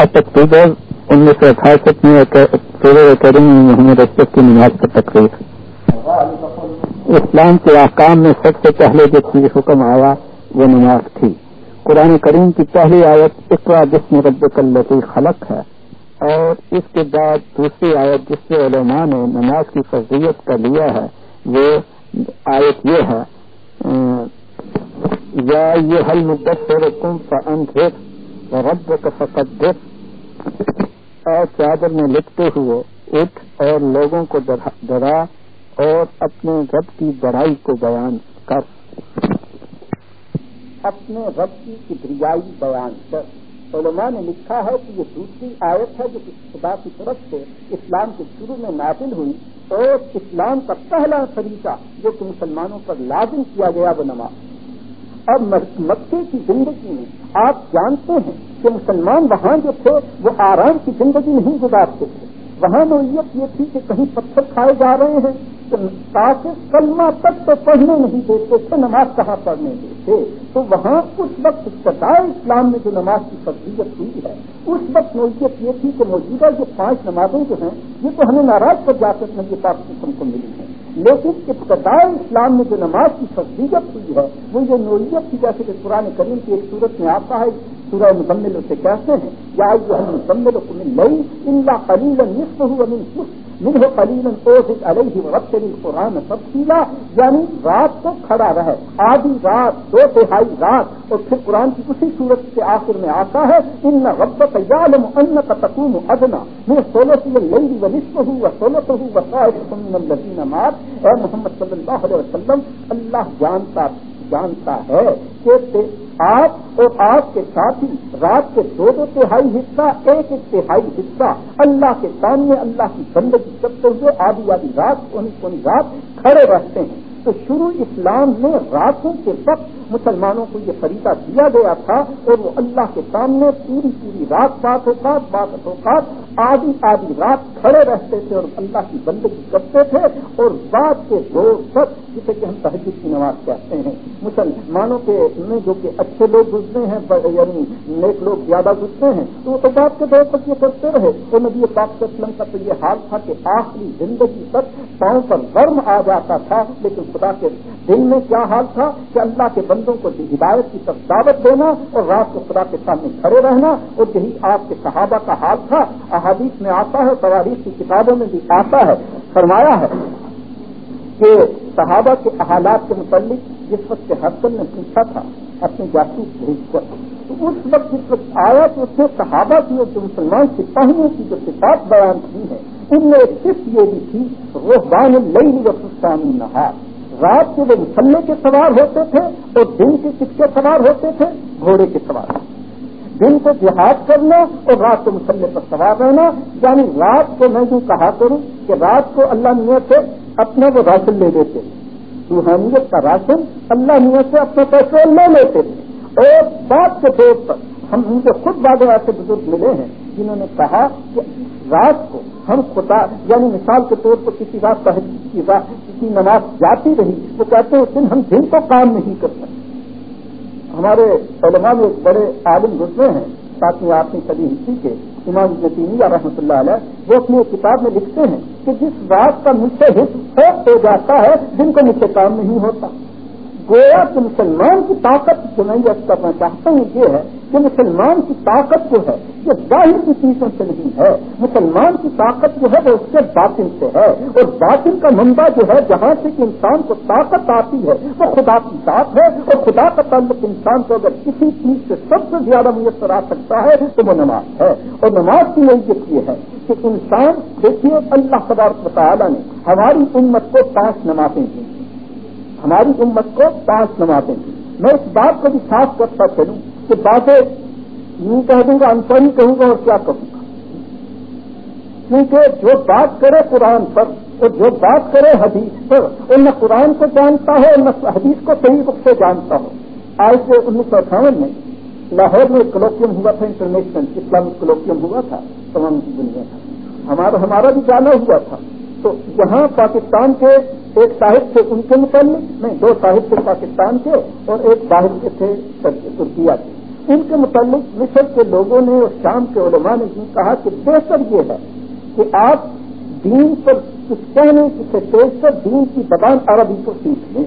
اکتوبر انیس سو اٹھاسٹھ میں اکیڈمی محمد اشرف کی نماز کا تقریب اسلام کے احکام میں سب سے پہلے جو چیز حکم آیا وہ نماز تھی۔ قرآن کریم کی پہلی آیت اقرا جسم رب کلتی خلق ہے، اور اس کے بعد دوسری آیت جس سے علماء نے نماز کی فرضیت کا لیا ہے، وہ آیت یہ ہے یا یہ حل مدثر تم فانذر رب کا فقدر اور چادر میں لکھتے ہوئے اٹھ اور لوگوں کو ڈرا اور اپنے رب کی بڑائی کو بیان کر۔ اپنے رب کی کبریائی بیان کر۔ علماء نے لکھا ہے کہ یہ دوسری آیت ہے جو خدا کی طرف سے اسلام کے شروع میں نازل ہوئی اور اسلام کا پہلا طریقہ جو کہ مسلمانوں پر لازم کیا گیا وہ نماز۔ اب مکے کی زندگی میں آپ جانتے ہیں کہ مسلمان وہاں جو تھے، وہ آرام کی زندگی نہیں گزارتے تھے۔ وہاں نوعیت یہ تھی کہ کہیں پتھر کھائے جا رہے ہیں تاکہ کلمہ تک تو پڑھنے نہیں دیتے تھے، نماز کہاں پڑھنے دیتے؟ تو وہاں اس وقت ابتدائے اسلام میں جو نماز کی فرضیت ہوئی ہے، اس وقت نوعیت یہ تھی کہ موجودہ جو پانچ نمازیں جو ہیں، یہ تو ہمیں ناراض کر جا کر یہ پاک قسم کو ملی ہے۔ لیکن ابتدائی اسلام میں جو نماز کی فضیلت ہوئی ہے، وہ یہ نوعیت تھی جیسے کہ قرآن کریم کی ایک صورت میں آتا ہے سورہ مکمل اسے کہتے ہیں، یا جو ہم مکمل کو مل لئی ان قلیل نصف ہو منہ قلیل اوزد علیہ وقت قرآن تفصیلا یعنی رات کو کھڑا رہے، آدھی رات، دو تہائی رات، اور پھر قرآن کی اسی صورت کے آخر میں آتا ہے، ان ربت یالم ان کا تکون ادنا میں سولہ سے لئی و نصف ہوں و سولہ ہوں و صاحب مات، اے محمد صلی اللہ علیہ وسلم، اللہ جانتا جانتا ہے کہ آپ اور آپ کے ساتھی رات کے دو دو تہائی حصہ، ایک ایک تہائی حصہ۔ اللہ کے سامنے اللہ کی زندگی کرتے ہوئے آدھی آدھی رات کونی کونی رات کھڑے رہتے ہیں۔ تو شروع اسلام میں راتوں کے وقت مسلمانوں کو یہ خریدا دیا گیا تھا اور وہ اللہ کے سامنے پوری پوری رات بات اوقات بات اوقات آدھی آدھی رات کھڑے رہتے تھے اور اللہ کی بندگی کرتے تھے اور رات کے دو سب جسے کہ ہم تہذیب کی نماز کہتے ہیں۔ مسلمانوں کے میں جو کہ اچھے لوگ گزرے ہیں یعنی نیک لوگ زیادہ گزرے ہیں، تو وہ تو بات کے دور تک یہ کرتے رہے۔ تو نبی پاک اسلم کا تو یہ حال تھا کہ آخری زندگی تک پاؤں پر گرم آ جاتا تھا، لیکن خدا کے دن میں کیا حال تھا؟ کہ اللہ کے بندوں کو ہدایت کی طرف دعوت دینا اور رات کو خدا کے سامنے کھڑے رہنا اور یہی آپ کے صحابہ کا حال تھا۔ احادیث میں آتا ہے تواریخ کی کتابوں میں بھی آتا ہے، فرمایا ہے کہ صحابہ کے حالات کے متعلق جس وقت کے حسن نے پوچھا تھا اپنے جاسوس بھیج کر تو اس وقت جس وقت آیا تو اس نے صحابہ کی اور جو مسلمان سپاہیوں کی جو صفات بیان کی ہے، ان میں صرف یہ بھی تھی وہ بان لئی و نہار رات کے وہ مسلح کے سوار ہوتے تھے اور دن کے کس کے سوار ہوتے تھے، گھوڑے کے سوار۔ دن کو جہاد کرنا اور رات کو مسلح پر سوار رہنا یعنی رات کو میں یوں کہا کروں کہ رات کو اللہ میاں سے اپنا وہ راشن لے لیتے۔ روحانیت کا راشن اللہ میاں سے اپنا پیٹرول لے لیتے۔ تھے اور بات کے طور پر ہم ان کے خود بعد ایسے بزرگ ملے ہیں، جنہوں نے کہا کہ رات کو ہم خدا یعنی مثال کے طور پر کسی رات کی کسی نماز جاتی رہی، وہ کہتے ہیں اس دن ہم دن کو کام نہیں کر سکتے۔ ہمارے علماء میں بڑے عالم گزرے ہیں، ساتھ آٹھویں صدی ہندی کے امام یا رحمۃ اللہ علیہ وہ اپنی کتاب میں لکھتے ہیں کہ جس بات کا مجھ سے حصہ ہو جاتا ہے، جن کو مجھ سے کام نہیں ہوتا۔ گویا کہ مسلمان کی طاقت جو میں کرنا چاہتا ہوں یہ ہے کہ مسلمان کی طاقت جو ہے، یہ ظاہر کی چیزوں سے نہیں ہے۔ مسلمان کی طاقت جو ہے، وہ اس کے باطن سے ہے۔ اور باطن کا منبع جو ہے، جہاں سے کہ انسان کو طاقت آتی ہے، وہ خدا کی ذات ہے۔ اور خدا کا تعلق انسان کو اگر کسی چیز سے سب سے زیادہ میسر آ سکتا ہے، تو وہ نماز ہے۔ اور نماز کی نوعیت یہ ہے کہ انسان، دیکھیے، اللہ خبر تعالیٰ نے ہماری امت کو پانچ نمازیں دی ہماری امت کو پانچ نمازیں دی میں اس بات کو بھی صاف کرتا چلوں۔ کہ باتیں یوں کہہ دوں گا انپڑھ ہی کہوں گا، اور کیا کہوں گا؟ کیونکہ جو بات کرے قرآن پر، اور جو بات کرے حدیث پر، اور نہ قرآن کو جانتا ہو نہ حدیث کو صحیح روپ سے جانتا ہو۔ آج سے انیس سو اٹھاون میں لاہور میں کلوکیم ہوا تھا انٹرنیشنل اسلامک کلوکیم ہوا تھا، تمام دنیا کا۔ ہمارا ہمارا بھی جانا ہوا تھا۔ تو یہاں پاکستان کے ایک صاحب تھے ان کے متعلق، نہیں، دو صاحب تھے پاکستان کے، اور ایک باہر کے تھے ترکیہ کے۔ ان کے متعلق مصر کے لوگوں نے اور شام کے علماء نے بھی کہا کہ بہتر یہ ہے کہ آپ دین پر کچھ کہنے کی تیز کر دین کی زبان عربی کو سیکھ لیں۔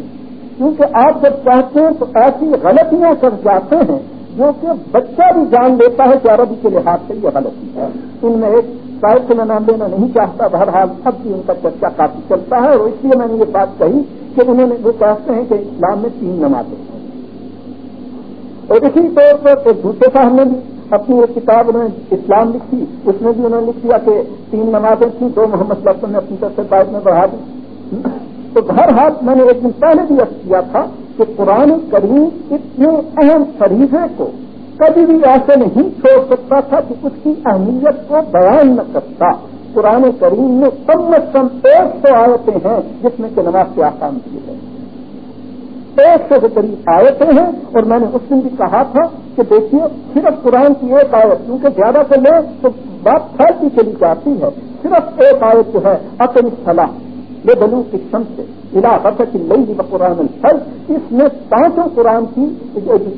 کیونکہ آپ جب چاہتے ہیں تو ایسی غلطیاں کر جاتے ہیں جو کہ بچہ بھی جان لیتا ہے کہ عربی کے لحاظ سے یہ غلطی ہے۔ ان میں ایک شاید سے میں نام لینا نہیں چاہتا، بہرحال اب بھی ان کا چرچا کافی چلتا ہے اور اس لیے میں نے یہ بات کہی کہ انہوں نے وہ کہتے ہیں کہ اسلام میں تین نمازیں ہیں۔ اور اسی طور پر ایک دوسرے صاحب نے بھی اپنی ایک کتاب انہوں نے اسلام لکھی، اس میں بھی انہوں نے لکھ دیا کہ تین نمازیں تھیں، دو محمد صلی اللہ علیہ وسلم نے اپنی طرف سے بائک میں بڑھا دی۔ تو ہر حال میں نے ایک دن پہلے بھی عرض کیا تھا کہ قرآن کریم اتنے اہم فریضے کو کبھی بھی ایسے نہیں چھوڑ سکتا تھا کہ اس کی اہمیت کو بیان نہ کرتا۔ قرآن کریم میں کم از کم ایک سو آیتیں ہیں جس میں کہ نماز کے آسان کی ہے ایک سو کے قریب آیتیں ہیں اور میں نے اس دن بھی کہا تھا کہ دیکھیے، صرف قرآن کی ایک آیت، کیونکہ زیادہ سے لے تو بات پھیلتی چلی جاتی ہے۔ صرف ایک آیت جو ہے اپنی صلاح یہ بلو کی سم سے علاقہ کی لئی دی قرآن الفل اس میں پانچوں قرآن کی،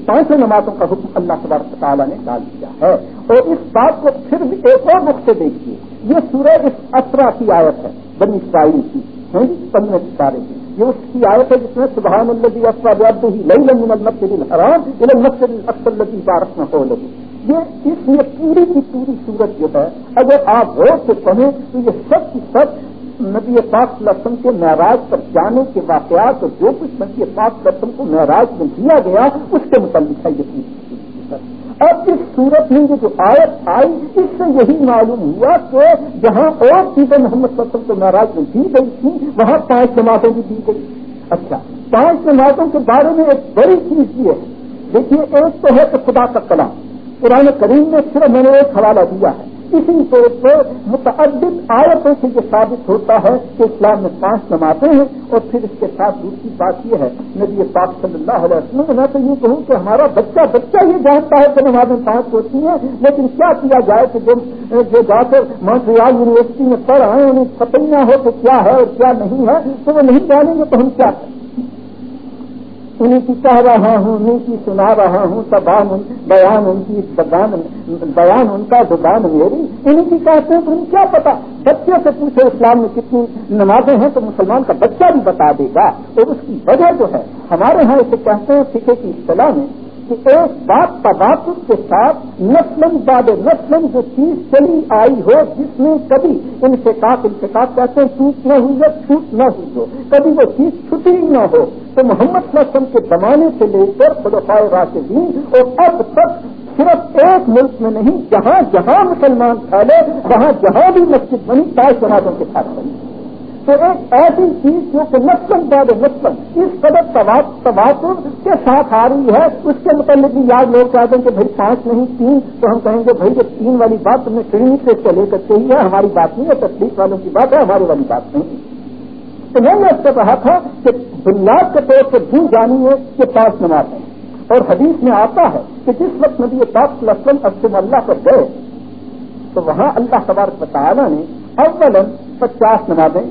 پانچوں نمازوں کا حکم اللہ تبارک تعالیٰ نے ڈال دیا ہے۔ اور اس بات کو پھر بھی ایک اور رخ سے دیکھیے، یہ سورج اس اسرا کی آیت ہے، بنی اسرائیل کی پندرہ جی؟ ستارے کی یہ اس کی آیت ہے جس میں سبحان اللہ اسرا ہی لئی لمن المسد الحرام المسد اکثر لگی نہ ہو لگی۔ یہ اس لیے پوری کی پوری صورت جو ہے، اگر آپ غور سے پڑھیں تو یہ سب کی سب نبی پاک لسم کے معراج پر جانے کے واقعات اور جو کچھ نبی پاک لسم کو معراج میں دیا گیا، اس کے متعلق ہے یہ پوری اب اس صورت میں یہ جو آیت آئی، اس سے یہی معلوم ہوا کہ جہاں اور چیزیں محمد وسلم کو ناراض میں دی گئی تھی وہاں پانچ جماعتیں بھی دی گئی۔ اچھا پانچ جماعتوں کے بارے میں ایک بڑی چیز یہ ہے۔ دیکھیے، ایک تو ہے کہ خدا کا کلام۔ قرآن کریم میں صرف میں نے ایک حوالہ دیا ہے۔ اسی طور پر متعدد آیتوں سے یہ ثابت ہوتا ہے کہ اسلام میں پانچ نمازیں ہیں اور پھر اس کے ساتھ دوسری بات یہ ہے، نبی پاک صلی اللہ علیہ وسلم میں تو یہ کہوں کہ ہمارا بچہ بچہ یہ جانتا ہے کہ نمازیں پانچ ہوتی ہیں، لیکن کیا کیا جائے کہ جو جا کر مونٹریال یونیورسٹی میں پڑھ آئے، انہیں فتح ہو کہ کیا ہے اور کیا نہیں ہے، تو وہ نہیں جانیں گے تو ہم کیا کریں؟ انہیں کی کہہ رہا ہوں انہیں کی سنا رہا ہوں زبان بیان ان کی زبان بیان ان کا زبان میری۔ انہیں کی کہتے ہیں تو انہیں کیا پتا؟ بچے سے پوچھو، اسلام میں کتنی نمازیں ہیں تو مسلمان کا بچہ بھی بتا دے گا۔ اور اس کی وجہ جو ہے، ہمارے ہاں اسے کہتے ہیں سکھے کی اصطلاح میں کہ ایک بات تبادل کے ساتھ نسلم باد نسلم جو چیز چلی آئی ہو، جس میں کبھی انفقاق انفقاق کہتے ہیں، ٹوٹ نہ ہوئی یا چھوٹ نہ ہوئی ہو، کبھی وہ چیز چھٹی نہ ہو۔ تو محمد وسلم کے زمانے سے لے کر خلفائے راشدین اور اب تک صرف ایک ملک میں نہیں، جہاں جہاں مسلمان پھیلے، وہاں جہاں بھی مسجد بنی، تاج جنازوں کے ساتھ بنی۔ تو ایک ایسی چیز جو کہ نسل بعد نسل اس قدر تبادر کے ساتھ آ رہی ہے، اس کے متعلق بھی یاد لوگ چاہتے ہیں کہ بھائی پانچ نہیں تین، تو ہم کہیں گے بھائی یہ تین والی بات تم نے ٹریننگ سے چلے کر کہی ہے ہماری بات نہیں ہے تصدیق والوں کی بات ہے، ہماری والی بات نہیں تو میں نے اس سے کہا تھا کہ بنیاد کے طور پر بھی جانی ہے کہ پانچ نماز ہیں اور حدیث میں آتا ہے کہ جس وقت نبی پاک لسلم اب اللہ پر گئے، تو وہاں اللہ تبارک تعالیٰ نے اول پچاس نمازیں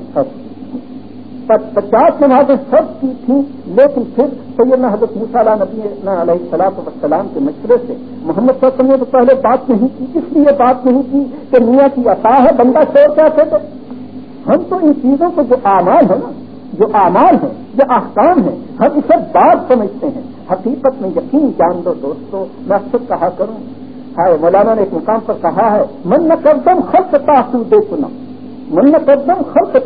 پچاس نمازیں سب کی تھیں، لیکن پھر سیدنا حضرت مثال نبی علیہ صلاح وسلام کے مشورے سے محمد صلی اللہ علیہ وسلم نے تو پہلے بات نہیں کی، اس لیے بات نہیں کی کہ میاں کی عطا ہے، بندہ شور کیا تھے ہم تو ان چیزوں کو جو اعمال ہے نا، جو اعمال ہیں، جو احکام ہیں، ہم اسے بات سمجھتے ہیں۔ حقیقت میں یقین جان دو دوستو، میں اکثر کہا کروں۔ ہائے، مولانا نے ایک مقام پر کہا ہے، من نہ کردم خرچ تاثر دے کنم من نہ کردم خرچ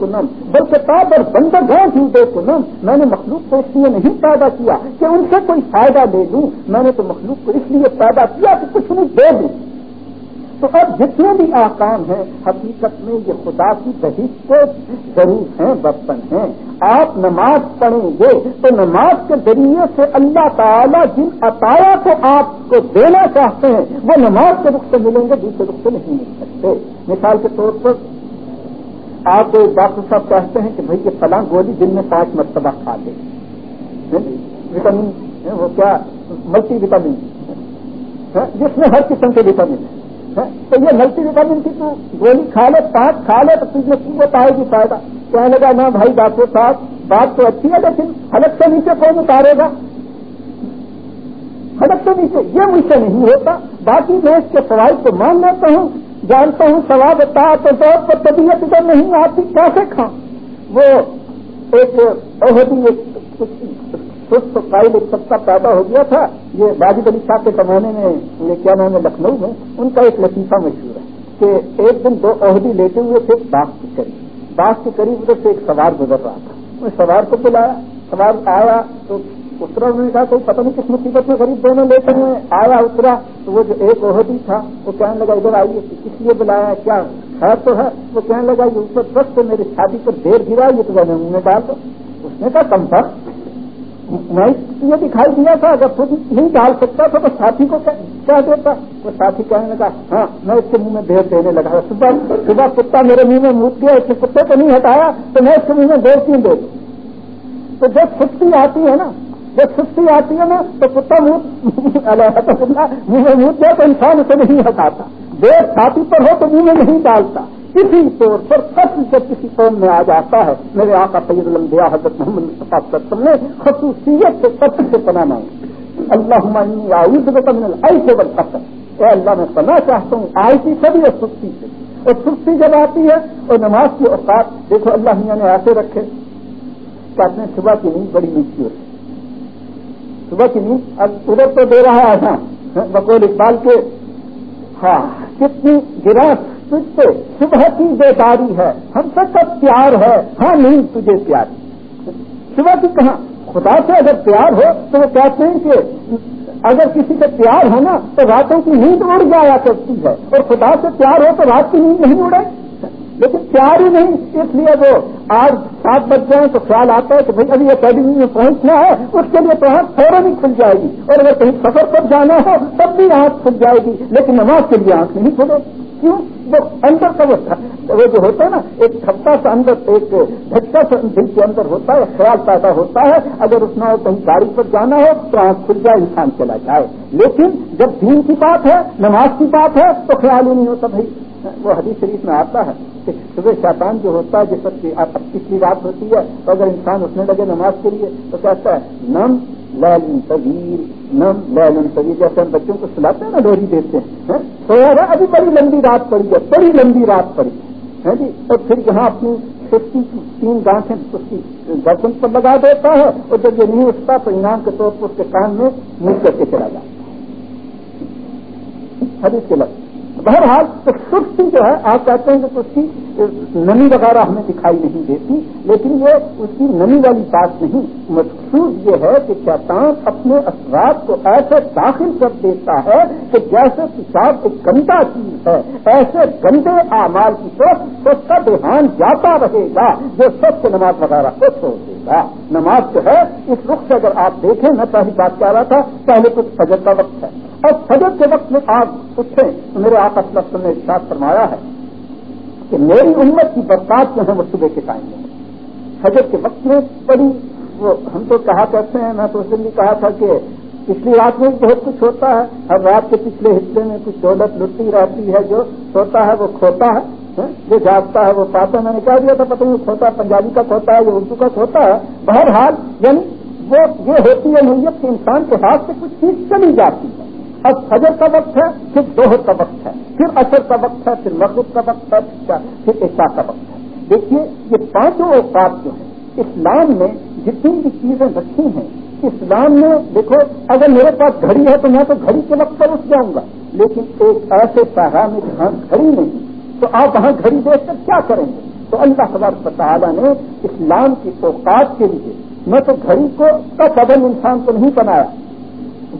کنم بلکہ تابر بندر گاؤں سودے کنم میں نے مخلوق کو اس لیے نہیں پیدا کیا کہ ان سے کوئی فائدہ لے لوں۔ میں نے تو مخلوق کو اس لیے پیدا کیا کہ کچھ نہیں دے دوں۔ تو اب جتنے بھی آکام ہیں، حقیقت میں یہ خدا کی بہت کو ضرور ہیں، برتن ہیں۔ آپ نماز پڑھیں گے تو نماز کے ذریعے سے اللہ تعالیٰ جن عطایا کو آپ کو دینا چاہتے ہیں، وہ نماز کے رخ سے ملیں گے، دوسرے رخ سے نہیں مل سکتے۔ مثال کے طور پر، آپ ڈاکٹر صاحب کہتے ہیں کہ بھائی یہ فلاں گولی دن میں پانچ مرتبہ کھا لے۔ وٹامن، وہ کیا؟ Multi vitamin. ہاں، جس میں ہر قسم کے وٹامن ہیں۔ تو یہ ملٹی وٹامن کی تو گولی کھا لے پانچ کھا لے تو تجھے قوت آئے گی فائدہ۔ کہنے لگا، نہ بھائی ڈاکٹر صاحب، بات تو اچھی ہے لیکن حلق سے نیچے کون اتارے گا؟ سڑک کے نیچے، یہ مجھ سے نہیں ہوتا۔ باقی میں اس کے فوائد کو مان لیتا ہوں، جانتا ہوں سواب ہوتا تو طور پر طبیعت ادھر نہیں آتی، کیسے کھاؤں؟ وہ ایک سست فائل ایک سستا پیدا ہو گیا تھا، یہ واجد علی صاحب کے زمانے میں، یہ کیا نام ہے، لکھنؤ میں، ان کا ایک لطیفہ مشہور ہے کہ ایک دن دو عہدی لیتے ہوئے تھے باغ کے قریب۔ باغ کے قریب ادھر سے ایک سوار گزر رہا تھا۔ میں سوار کو بلایا، سوار آیا تو اترا، انہوں نے کہا، کوئی پتہ نہیں کس مصیبت میں غریب دونوں لے کر آیا، اترا، تو وہ جو ایک عہدی تھا، وہ کہنے لگا، ادھر آئیے، کس لیے بلایا کیا خیر تو ہے۔ وہ کہنے لگا، یہ اوپر بس تو میری شادی پر دیر گرا، یہ تو میں نے انہیں ڈال دو۔ اس نے کہا، کم تھا میں یہ دکھائی دیا تھا، اگر خود نہیں ڈال سکتا تھا تو ساتھی کو کیا دیتا؟ وہ ساتھی کہنے لگا ہاں میں اس کے منہ میں دیر دینے لگا۔ صبح صبح کتا میرے منہ میں موت گیا، اس کے کتے کو نہیں ہٹایا، تو میں اس کے منہ میں دیر کیوں دے دوں؟ تو جب چھٹی آتی ہے نا، جب سستی آتی ہے نا، تو کتا منہ منہ میں منہ دیا تو انسان اسے نہیں ہٹاتا۔ دیر ساتھی پر ہو تو منہ میں نہیں ڈالتا۔ کسی طور پر قتل جب کسی قوم میں آ جاتا ہے۔ میرے آقا سید المبیا حضرت محمد مصطفیٰ وسلم نے خصوصیت سے قتل سے پناہ مانگی۔ اللہ ایسے بل قتل اے اللہ، میں پناہ چاہتا ہوں آئی تھی سبھی اور سستی سے۔ اور سستی جب آتی ہے اور نماز کی اوقات، دیکھو اللہ میاں نے ایسے رکھے۔ کہ اپنے صبح کی نیند بڑی نیچی ہوتی صبح کی نیند اب ادھر تو دے رہا ہے ہاں بقول اقبال کے۔ ہاں کتنی گراس تجھ سے صبح کی بیداری ہے، ہم سے سب پیار ہے۔ ہاں نیند تجھے پیاری صبح کی کہاں؟ خدا سے اگر پیار ہو تو وہ کہتے ہیں کہ اگر کسی سے پیار ہو نا تو راتوں کی نیند اڑ جایا کرتی ہے۔ اور خدا سے پیار ہو تو رات کی نیند نہیں اڑے۔ لیکن پیار ہی نہیں، اس لیے وہ آج سات بج جائیں تو خیال آتا ہے کہ بھائی ابھی اکیڈمی میں پہنچنا ہے، اس کے لیے تو آنکھ فوراً ہی کھل جائے گی۔ اور اگر کہیں سفر پر جانا ہو تب بھی آنکھ کھل جائے گی، لیکن نماز کے لیے آنکھ نہیں کھلے۔ کیوں؟ وہ اندر کا وہ جو ہوتا ہے نا، ایک چھپا سا اندر، ایک جھٹکا سا دل کے اندر ہوتا ہے خیال پیدا ہوتا ہے۔ اگر اس میں کہیں گاڑی پر جانا ہو، تو آنکھ کھل جائے، انسان چلا جائے۔ لیکن جب دین کی بات ہے، نماز کی بات ہے، تو خیال ہی نہیں ہوتا بھائی۔ وہ حدیث شریف میں آتا ہے کہ صبح شیطان جو ہوتا ہے جس وقت پچھلی رات ہوتی ہے، تو اگر انسان اٹھنے لگے نماز کے لیے، تو کہتا ہے، نم لین طویل نم لین طویل جیسے ہم بچوں کو سلاتے ہیں نا، ڈوری دیتے ہیں سویا ہے، ابھی بڑی لمبی رات پڑی ہے، بڑی لمبی رات پڑی ہے جی؟ اور پھر یہاں اپنی سستی کی تین گانٹیں اس کی گردن پر لگا دیتا ہے، اور جب یہ نہیں اٹھتا تو انعام کے طور پر اس کے کان میں منہ کر کے چلا جاتا حدیث کے لفظ۔ بہرحال تو سستی جو ہے، آپ کہتے ہیں کہ اس کی نمی وغیرہ ہمیں دکھائی نہیں دیتی، لیکن یہ اس کی نمی والی بات نہیں۔ مقصود یہ ہے کہ شیطان اپنے اثرات کو ایسے داخل کر دیتا ہے کہ جیسے پیشاب ایک گندا چیز ہے، ایسے گندے اعمال کی طرف اس کا دھیان جاتا رہے گا جو سب سے نماز وغیرہ کو چھوڑ دے گا۔ نماز جو ہے، اس رخ سے اگر آپ دیکھیں، میں پہلی بات کہہ رہا تھا، پہلے کچھ فجر کا وقت ہے۔ اور فجر کے وقت میں آپ اٹھیں میرے آپ اسلف نے ساتھ فرمایا ہے کہ میری امت کی برسات جو ہے وہ صبح کے ٹائم میں فجر کے وقت میں بڑی وہ ہم تو کہا کرتے ہیں، میں تو اس دن بھی کہا تھا کہ پچھلی رات میں بہت کچھ ہوتا ہے، ہر رات کے پچھلے حصے میں کچھ دولت لٹتی رہتی ہے، جو سوتا ہے وہ کھوتا ہے ہاں، جو جاگتا ہے وہ پاتا ہے۔ میں نے کہہ دیا تھا، پتہ نہیں کھوتا پنجابی کا کھوتا ہے یا اردو کا کھوتا ہے۔ بہرحال یعنی وہ یہ ہوتی ہے نوعیت کہ انسان کے ہاتھ سے کچھ چیز چلی جاتی ہے۔ اب فجر کا وقت ہے، پھر دوہر کا وقت ہے، پھر اثر کا وقت ہے، پھر مغرب کا وقت ہے، پھر عشاء کا وقت ہے۔ دیکھیے، یہ پانچوں اوقات جو ہیں، اسلام میں جتنی بھی چیزیں رکھی ہیں، اسلام میں دیکھو، اگر میرے پاس گھڑی ہے تو میں تو گھڑی کے وقت پر اٹھ جاؤں گا، لیکن ایک ایسے سہارا میں جہاں گھڑی نہیں، تو آپ وہاں گھڑی دیکھ کر کیا کریں گے؟ تو اللہ خبر تعالیٰ نے اسلام کی اوقات کے لیے، میں تو گھڑی کو کا قدم انسان کو نہیں بنایا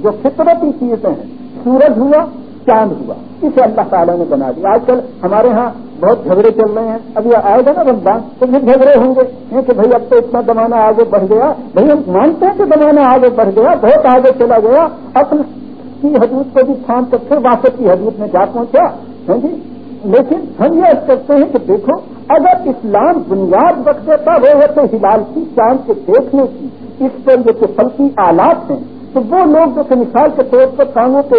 جو فطرتی چیزیں ہیں، سورج ہوا، چاند ہوا، اسے اللہ تعالیٰ نے بنا دیا۔ آج کل ہمارے ہاں بہت جھگڑے چل رہے ہیں۔ ابھی آئے گا نا رمضان، تو پھر جھگڑے ہوں گے۔ کہ بھائی اب تو اتنا زمانہ آگے بڑھ گیا۔ بھائی ہم مانتے ہیں کہ زمانہ آگے بڑھ گیا، بہت آگے چلا گیا۔ اپنی کی حدود کو بھی تھام کر پھر واپس کی حدود میں جا پہنچا۔ ہے جی؟ لیکن ہم یہ کرتے ہیں کہ دیکھو، اگر اسلام بنیاد رکھ دیتا، وہ ہے تو ہلال کی چاند کے دیکھنے کی، اس پر جو فلکی آلات ہیں تو وہ لوگ جو کہ مثال کے طور پر کانگوں کے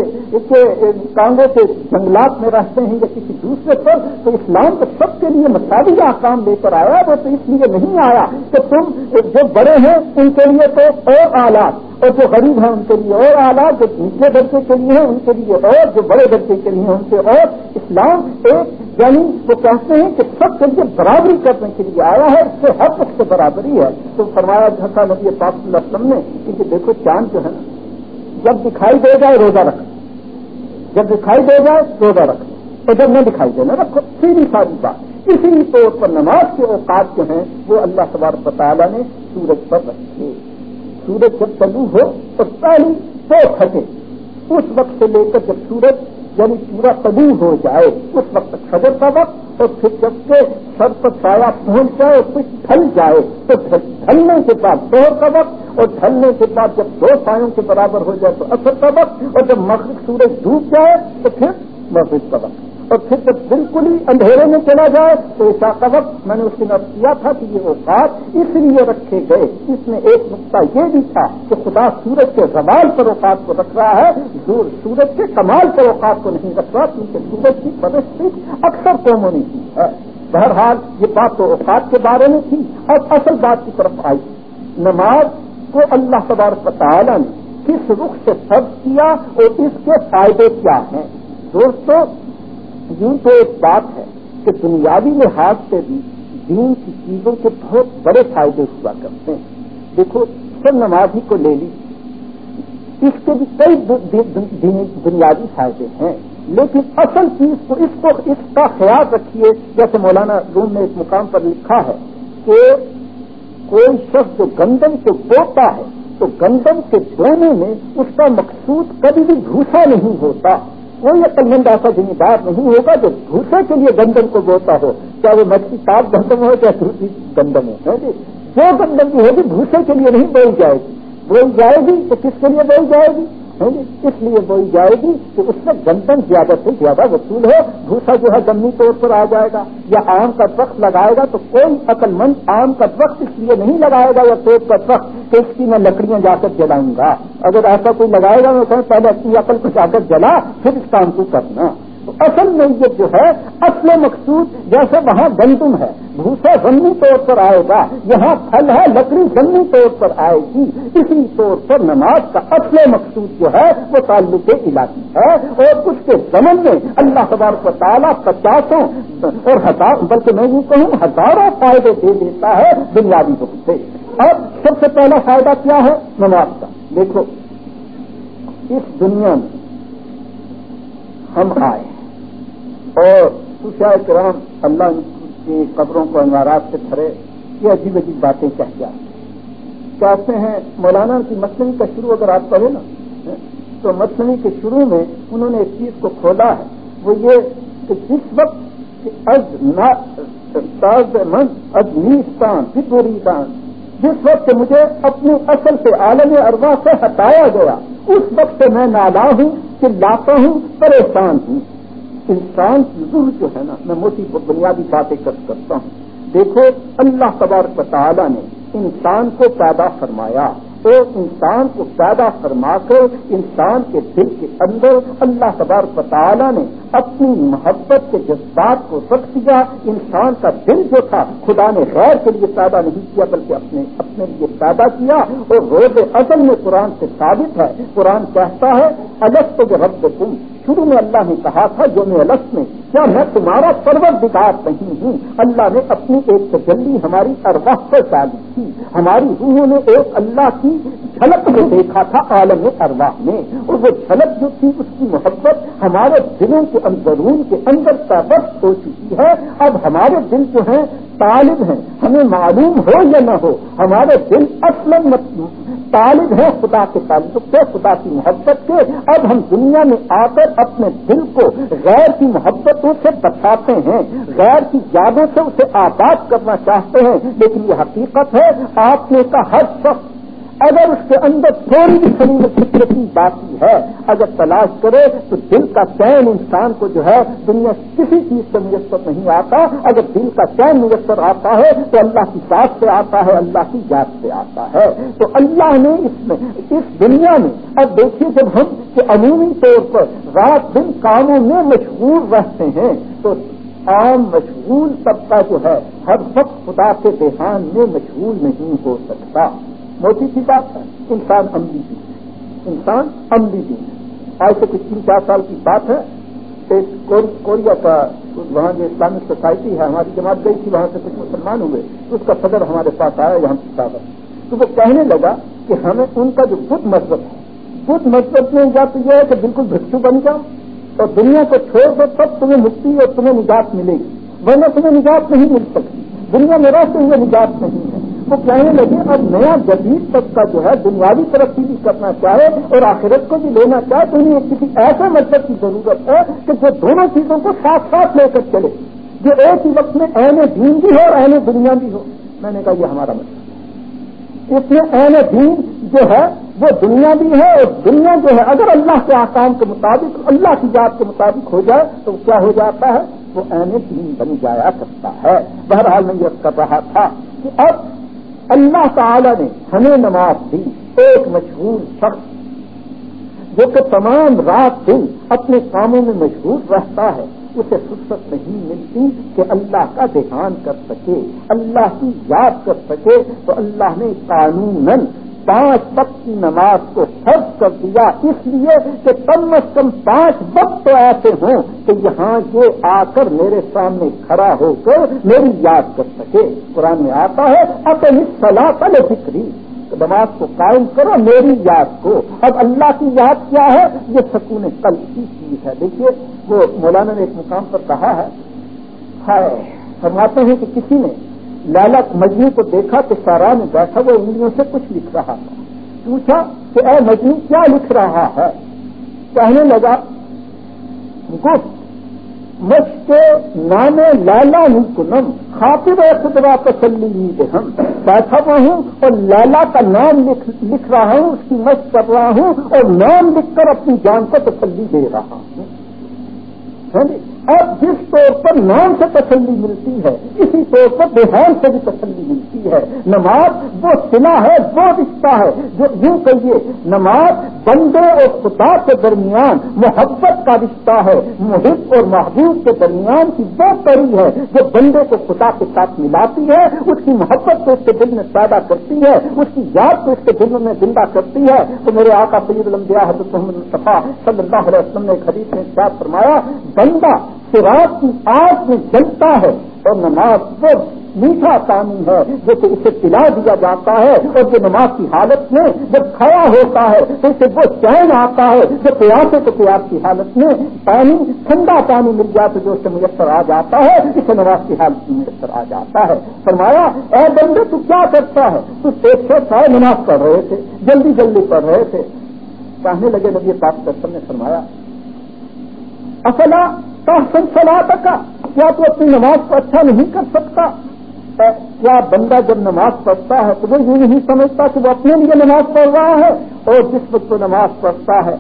کانگوں کے جنگلات میں رہتے ہیں یا کسی دوسرے پر، تو اسلام تو سب کے لیے مساوی احکام لے کر آیا، وہ تو اس لیے نہیں آیا کہ تم جو بڑے ہیں ان کے لیے تو اور آلات۔ اور جو غریب ہیں ان کے لیے، اور اعلیٰ جو نچلے درجے کے لیے ہیں، ان کے لیے اور جو بڑے درجے کے لیے ہیں، ان سے اور اسلام ایک یعنی وہ کہتے ہیں کہ سب کے لیے برابری کرنے کے لیے آیا ہے، اس سے ہر وقت سے برابری ہے۔ تو فرمایا جھکا نبی پاک اللہ وسلم نے کیونکہ جی دیکھو چاند جو ہے نا، جب دکھائی دے جائے روزہ رکھ۔ جب دکھائی دے جائے روزہ رکھ۔ اور جب نہ دکھائی دے نا رکھو، سیدھی ساری بات۔ اسی طور پر نماز کے اوقات جو ہیں، وہ اللہ تبارک تعالیٰ نے سورج پر رکھے سورج جب چلو ہو تو پہلی سو پھٹے اس وقت سے لے کر جب سورج یعنی پورا قبو ہو جائے، اس وقت تک فجر کا وقت، اور پھر جب کے سر پر سایہ پہنچ جائے، کچھ ڈھل جائے، تو ڈھلنے کے بعد دوہر کا وقت، اور ڈھلنے کے بعد جب دو سایوں کے برابر ہو جائے تو اثر کا وقت، اور جب مغرب سورج ڈوب جائے تو پھر مغرب کا وقت۔ اور پھر جب بالکل ہی اندھیرے میں چلا جائے تو ایسا کا وقت میں نے اس دن کیا تھا کہ یہ اوقات اس لیے رکھے گئے۔ اس میں ایک نقطہ یہ بھی تھا کہ خدا سورج کے زوال پر اوقات کو رکھ رہا ہے۔ سورج کے کمال پر اوقات کو نہیں رکھ رہا، کیونکہ سورج کی پرستی اکثر قوموں نے کی۔ ہے بہرحال یہ بات تو اوقات کے بارے میں تھی۔ اور اصل بات کی طرف آئی۔ نماز کو اللہ تبارک تعالیٰ نے کس رخ سے فرض کیا اور اس کے فائدے کیا ہیں؟ دوستوں یوں تو ایک بات ہے کہ دنیاوی لحاظ سے بھی دین کی چیزوں کے بہت بڑے فائدے ہوا کرتے ہیں۔ دیکھو سب نمازی کو لے لی اس کے بھی کئی بنیادی فائدے ہیں۔ لیکن اصل چیز کو اس کو، اس کا خیال رکھیے، جیسے مولانا روم نے ایک مقام پر لکھا ہے کہ کوئی شخص جو گندم کو بوتا ہے، تو گندم کے بونے میں اس کا مقصود کبھی بھی بھوسا نہیں ہوتا۔ کوئی عقل مند ایسا ذمہ دار نہیں ہوگا جو بھوسے کے لیے گندم کو بوتا ہو۔ چاہے وہ مچھلی صاف گندم ہو چاہے دوسری گندم ہو جی؟ جو گندم کی ہوگی بھوسے کے لیے نہیں بول جائے گی۔ بول جائے گی تو کس کے لیے بول جائے گی؟ اس لیے بوئی جائے گی کہ اس میں گندم زیادہ سے زیادہ وصول ہو بھوسا جو ہے گمی طور پر آ جائے گا، یا آم کا وقت لگائے گا، تو کوئی عقل مند آم کا وقت اس لیے نہیں لگائے گا یا پیٹ کا وقت کہ اس کی میں لکڑیاں جا کر جلاؤں گا۔ اگر ایسا کوئی لگائے گا، میں کہوں پہلے اپنی عقل کو جا کر جلا، پھر اس کام کو کرنا۔ اصل نیت جو ہے، اصل مقصود جیسے وہاں گندم ہے۔ بھوسا ضمنی طور پر آئے گا، یہاں پھل ہے، لکڑی ضمنی طور پر آئے گی۔ اسی طور پر نماز کا اصل مقصود جو ہے، وہ تعلق علاقی ہے۔ اور اس کے زمن میں اللہ تبار کو تعالیٰ پچاسوں اور ہزار بلکہ میں یہ کہوں، ہزاروں فائدے دے دیتا ہے بنیادی روپ سے۔ اب سب سے پہلا فائدہ کیا ہے؟ نماز کا۔ دیکھو، اس دنیا میں ہم آئے اور خوشیا کرام اللہ کی قبروں کو انوارات سے بھرے، یہ عجیب عجیب باتیں کہہ جائیں کہتے ہیں، مولانا کی مچھلی کا شروع اگر آپ پڑھے نا، تو مچھلی کے شروع میں انہوں نے ایک چیز کو کھولا ہے۔ وہ یہ کہ جس وقت از مند از نیستان فکوریستان جس وقت مجھے اپنی اصل سے عالم اروا سے ہٹایا گیا، اس وقت میں نالا ہوں کہ لاتا ہوں، پریشان ہوں۔ انسان کی روح جو ہے نا، میں موٹی بنیادی باتیں کرتا ہوں۔ دیکھو، اللہ تبارک تعالیٰ نے انسان کو پیدا فرمایا تو انسان کو پیدا فرما کر انسان کے دل کے اندر اللہ تبارک تعالیٰ نے اپنی محبت کے جذبات کو رکھ دیا۔ انسان کا دل جو تھا، خدا نے غیر کے لیے پیدا نہیں کیا، بلکہ اپنے اپنے لیے پیدا کیا۔ اور روز اصل میں قرآن سے ثابت ہے، قرآن کہتا ہے الگ تو جو رب تم شروع میں اللہ نے کہا تھا جو میں الگ میں، کیا میں تمہارا پرور دکھار نہیں ہوں؟ اللہ نے اپنی ایک تجلی ہماری ارواح سے ڈالی تھی۔ ہماری روحوں نے ایک اللہ کی جھلک میں دیکھا تھا، عالم ارواح میں اور وہ جھلک جو تھی، اس کی محبت ہمارے دلوں کے اندرون کے اندر پیبست ہو چکی ہے۔ اب ہمارے دل جو ہیں، طالب ہیں۔ ہمیں معلوم ہو یا نہ ہو، ہمارے دل اصل طالب ہیں خدا کے تعلق سے، خدا کی محبت کے۔ اب ہم دنیا میں آ کر اپنے دل کو غیر کی محبتوں سے بچاتے ہیں، غیر کی یادوں سے اسے آباد کرنا چاہتے ہیں۔ لیکن یہ حقیقت ہے، آپ نے کا ہر شخص اگر اس کے اندر تھوڑی بھی شریر فطرتی باقی ہے، اگر تلاش کرے تو دل کا چین انسان کو جو ہے دنیا کسی چیز سے میسر نہیں آتا۔ اگر دل کا چین میسر آتا ہے تو اللہ کی ذات سے آتا ہے، اللہ کی یاد سے آتا ہے۔ تو اللہ نے اس میں، اس دنیا میں، اب دیکھیے جب ہم کہ عمومی طور پر رات دن کاموں میں مشغول رہتے ہیں، تو عام مشغول طبقہ جو ہے، ہر وقت خدا کے دیہان میں مشغول نہیں ہو سکتا۔ موٹی سی بات ہے۔ انسان عملی دین ہے۔ انسان عملی دین ہے۔ آج سے کچھ تین چار سال کی بات ہے۔ کوریا کا وہاں جو اسلامک سوسائٹی ہے، ہماری جماعت گئی تھی، وہاں سے کچھ مسلمان ہوئے۔ اس کا صدر ہمارے پاس آیا، یہاں صاحب تو وہ کہنے لگا کہ ہمیں ان کا جو بدھ مذہب ہے بدھ مذہب میں یا تو یہ ہے کہ بالکل بھکشو بن جاؤ اور دنیا کو چھوڑ دو، تب تمہیں مکتی اور تمہیں نجات ملے گی۔ ورنہ تمہیں نجات نہیں مل سکتی۔ دنیا میں رہتے ہوئے نجات نہیں ہے۔ وہ کہنے لگے اب نیا جدید تک کا جو ہے دنیاوی ترقی بھی کرنا چاہے اور آخرت کو بھی لینا چاہے، تو انہیں کسی ایسے مطلب کی ضرورت ہے کہ جو دونوں چیزوں کو ساتھ ساتھ لے کر چلے۔ جو ایک ہی وقت میں این دین بھی ہو اور این دنیا بھی ہو۔ میں نے کہا یہ ہمارا مطلب اس میں این دین جو ہے، وہ دنیا بھی ہے اور دنیا جو ہے، اگر اللہ کے آکام کے مطابق، اللہ کی ذات کے مطابق ہو جائے، تو کیا ہو جاتا ہے؟ وہ این دین بن جایا کرتا ہے۔ بہرحال میں یہ کر رہا تھا کہ اب اللہ تعالی نے ہمیں نماز دی، ایک مشہور شخص، جو کہ تمام رات دن اپنے کاموں میں مشہور رہتا ہے، اسے فرصت نہیں ملتی کہ اللہ کا دھیان کر سکے، اللہ کی یاد کر سکے، تو اللہ نے قانون پانچ وقت کی نماز کو فرض کر دیا، اس لیے کہ کم از کم پانچ وقت تو ایسے ہوں کہ یہاں یہ آ کر میرے سامنے کھڑا ہو کر میری یاد کر سکے۔ قرآن میں آتا ہے، اپنی صلاح پل فکری نماز کو قائم کرو میری یاد کو۔ اب اللہ کی یاد کیا ہے؟ یہ سکون کل کی چیز ہے۔ دیکھیے، وہ مولانا نے ایک مقام پر کہا ہے۔ فرماتے ہیں کہ کسی نے لالا مجنو کو دیکھا کہ سارا میں بیٹھا وہ انگلیوں سے کچھ لکھ رہا تھا۔ پوچھا کہ اے مجنو کیا لکھ رہا ہے؟ کہنے لگا گفت مجھ کے نام لالا کنم خاطر خطرہ تسلی ہم بیٹھا ہوا ہوں اور لالا کا نام لکھ رہا ہوں، اس کی مشق کر رہا ہوں اور نام لکھ کر اپنی جان کو تسلی دے رہا ہوں۔ ہاں جی۔ اب جس طور پر نام سے تسلی ملتی ہے، اسی طور پر دیہان سے بھی تسلی ملتی ہے۔ نماز وہ سلا ہے، وہ رشتہ ہے جو یوں کہیے، نماز بندے اور خدا کے درمیان محبت کا رشتہ ہے۔ محب اور محبوب کے درمیان کی وہ کڑی ہے جو بندے کو خدا کے ساتھ ملاتی ہے۔ اس کی محبت کو اس کے دل میں پیدا کرتی ہے۔ اس کی یاد کو اس کے دل میں زندہ کرتی ہے۔ تو میرے آقا سید المبیا حضرت محمد صفا صلی اللہ علیہ وسلم نے خرید میں یاد فرمایا، بندہ سراج کی آگ میں جلتا ہے اور نماز وہ میٹھا پانی ہے جو کہ اسے پلا دیا جاتا ہے اور جو نماز کی حالت میں جب کھڑا ہوتا ہے تو اسے وہ چین آتا ہے جو پیاسے کو پیاس کی حالت میں پانی، ٹھنڈا پانی مل جائے تو جو اسے میسر آ جاتا ہے، اسے نماز کی حالت میں میسر آ جاتا ہے۔ فرمایا، اے بندے، تو کیا کرتا ہے؟ تو ایک سو سائے نماز پڑھ رہے تھے، جلدی جلدی پڑھ رہے تھے۔ کہنے لگے نبی پاک کرسم نے فرمایا اصلا تحسن سلا کا کیا تو اپنی نماز کو اچھا نہیں کر سکتا؟ کیا بندہ جب نماز پڑھتا ہے، تو وہ یوں نہیں سمجھتا کہ وہ اپنے لیے نماز پڑھ رہا ہے۔ اور جس وقت وہ نماز پڑھتا ہے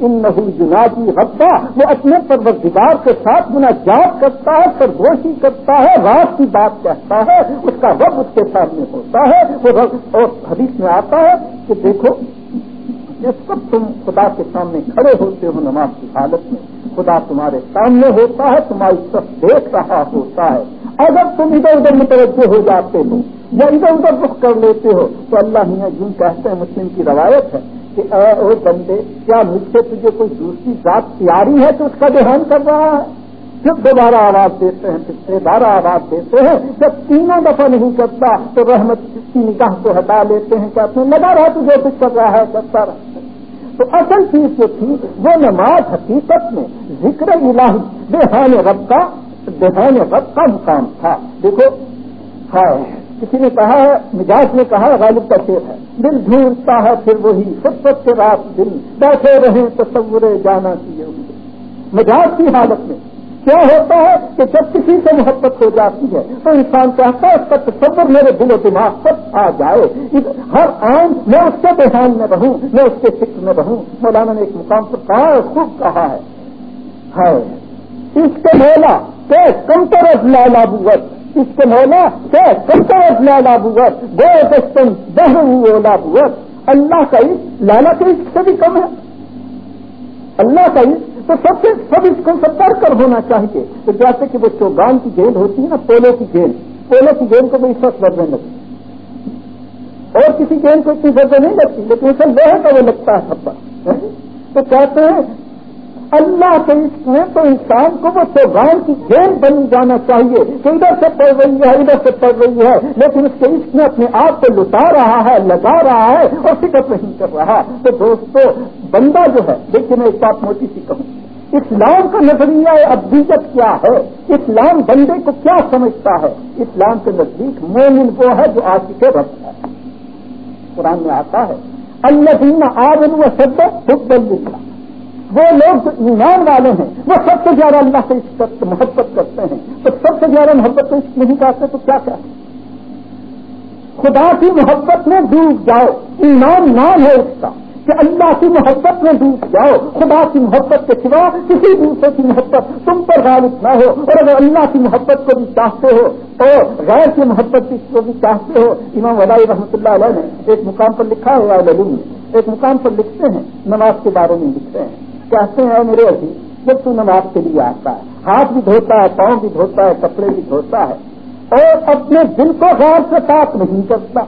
ان نحو جناجی ربا وہ اپنے پروردگار کے ساتھ گنا جات کرتا ہے، سرگوشی کرتا ہے رات کی بات کہتا ہے۔ اس کا رب اس کے سامنے ہوتا ہے۔ وہ رب اور حدیث میں آتا ہے کہ دیکھو جس وقت تم خدا کے سامنے کھڑے ہوتے ہو نماز کی حالت میں، خدا تمہارے سامنے ہوتا ہے، تمہاری سب دیکھ رہا ہوتا ہے۔ اگر تم ادھر ادھر متوجہ ہو جاتے ہو یا ادھر ادھر رخ کر لیتے ہو، تو اللہ میاں جن کہتے ہیں، مسلم کی روایت ہے کہ، اے او بندے، کیا مجھ سے تجھے کوئی دوسری ذات تیاری ہے تو اس کا دھیان کر رہا ہے؟ پھر دوبارہ آواز دیتے ہیں، پھر دوبارہ آواز دیتے ہیں، جب تینوں دفعہ نہیں کرتا، تو رحمت کی نگاہ کو ہٹا لیتے ہیں کہ اپنے لگا رہا تجھے کچھ کر رہا ہے کرتا رہا تو اصل چیز جو تھی، وہ نماز حقیقت میں ذکر الہی دیہان رب کا دیہان رب کا مقام تھا۔ دیکھو، ہائے، کسی نے کہا ہے مزاج نے کہا غالب کا شیر ہے۔ دل ڈھونڈتا ہے، پھر وہی فرصت کے رات دل بیٹھے رہے تصور جانا چاہیے مزاج کی حالت میں کیا ہوتا ہے کہ جب کسی سے محبت ہو جاتی ہے تو انسان چاہتا ہے اس کا تصور میرے دل و دماغ پر آ جائے۔ ہر آئن میں اس کے دہان میں رہوں میں اس کے فکر میں رہوں مولانا نے ایک مقام پر کہا ہے خوب کہا ہے۔ اس کے مولا کہ کمتر از لالا بوت اس کے مولا کہ کمتر از لالا بوت گو بچپن اولا بوت اللہ کا عشق، لالا کے عشق سے بھی کم ہے۔ اللہ کا عشق تو سب سے سب اس کو سب کر ہونا چاہیے۔ تو جیسے کہ وہ چوگان کی گیند ہوتی ہے نا پولو کی گیند پولو کی گیند کو بھی اس وقت بدلنے لگتی۔ اور کسی گیند کو اتنی ضرورت نہیں لگتی، لیکن اسے لوہے کا وہ لگتا ہے تھپا تو کہتے ہیں اللہ کے عشق میں تو انسان کو وہ چوگان کی گیند بن جانا چاہیے کہ ادھر سے پڑھ رہی ہے، ادھر سے پڑھ رہی ہے، لیکن اس کے عشق میں اپنے آپ کو لٹا رہا ہے، لگا رہا ہے اور فکر نہیں کر رہا۔ تو دوستو، بندہ جو ہے، دیکھیے میں ایک بات موٹی سی کہوں۔ اسلام کا نظریہ ابدیت کیا ہے؟ اسلام بندے کو کیا سمجھتا ہے؟ اسلام کے نزدیک مومن وہ ہے جو آج کے رب ہے۔ قرآن میں آتا ہے اللہ دین آبن و سب خود بل وہ لوگ جو ایمان والے ہیں، وہ سب سے زیادہ اللہ سے عشق محبت کرتے ہیں۔ تو سب سے زیادہ محبت تو نہیں کرتے، تو کیا کیا خدا کی محبت میں ڈوب جاؤ۔ ایمان نام ہے اس کا کہ اللہ کی محبت میں ڈوب جاؤ۔ خدا کی محبت کے سوا کسی دوسرے کی محبت تم پر غالب نہ ہو۔ اور اگر اللہ کی محبت کو بھی چاہتے ہو اور غیر کی محبت کو بھی چاہتے ہو۔ امام ولائی رحمۃ اللہ علیہ نے ایک مقام پر لکھا ہے ایک مقام پر لکھتے ہیں، نماز کے بارے میں لکھتے ہیں۔ کہتے ہیں میرے ابھی جب تو نماز کے لیے آتا ہے، ہاتھ بھی دھوتا ہے، پاؤں بھی دھوتا ہے، کپڑے بھی دھوتا ہے، اور اپنے دل کو غیر سے پاک نہیں کرتا۔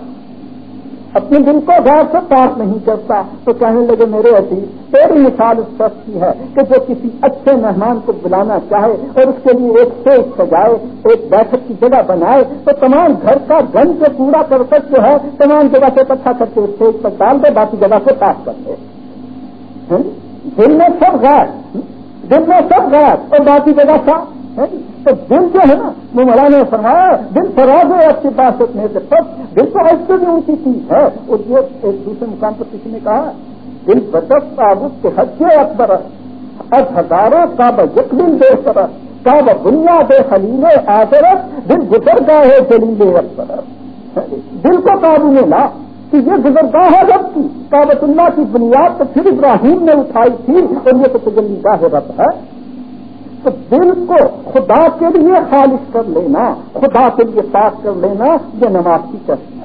اپنے دل کو غیر سے پاک نہیں کرتا۔ تو کہنے لگے، میرے عزیز، تیری مثال اس شخص کی ہے کہ جو کسی اچھے مہمان کو بلانا چاہے اور اس کے لیے ایک اسٹیج سجائے، ایک بیٹھک کی جگہ بنائے، تو تمام گھر کا گن سے کوڑا کرکٹ جو ہے، تمام جگہ سے اکٹھا کر کے اسٹیج پر ڈال دے، باقی جگہ سے صاف کر دے۔ دل میں سب غیر، دل میں سب غیر، اور باقی جگہ تھا جی؟ تو دل جو ہے نا، وہ نے فرمایا، دل فراز ہے، آپ کے پاس اتنے سے سب، دل تو ایسے بھی اونچی چیز ہے۔ اور یہ ایک دوسرے مقام پر کسی نے کہا، دل بچت تعبت کے حج اکبر اب ہزاروں کا یقین دے سر کا بنیاد خلیل آزرت دل گزر گا ہے۔ جلیل اکبر جی؟ دل کو قابو میں لا۔ کہ یہ گزرگاہ ہے رب کی۔ کابت اللہ کی بنیاد تو پھر ابراہیم نے اٹھائی تھی اور یہ تو تجلی گاہ رب ہے۔ تو دل کو خدا کے لیے خالص کر لینا، خدا کے لیے صاف کر لینا، یہ نماز کی چشم ہے۔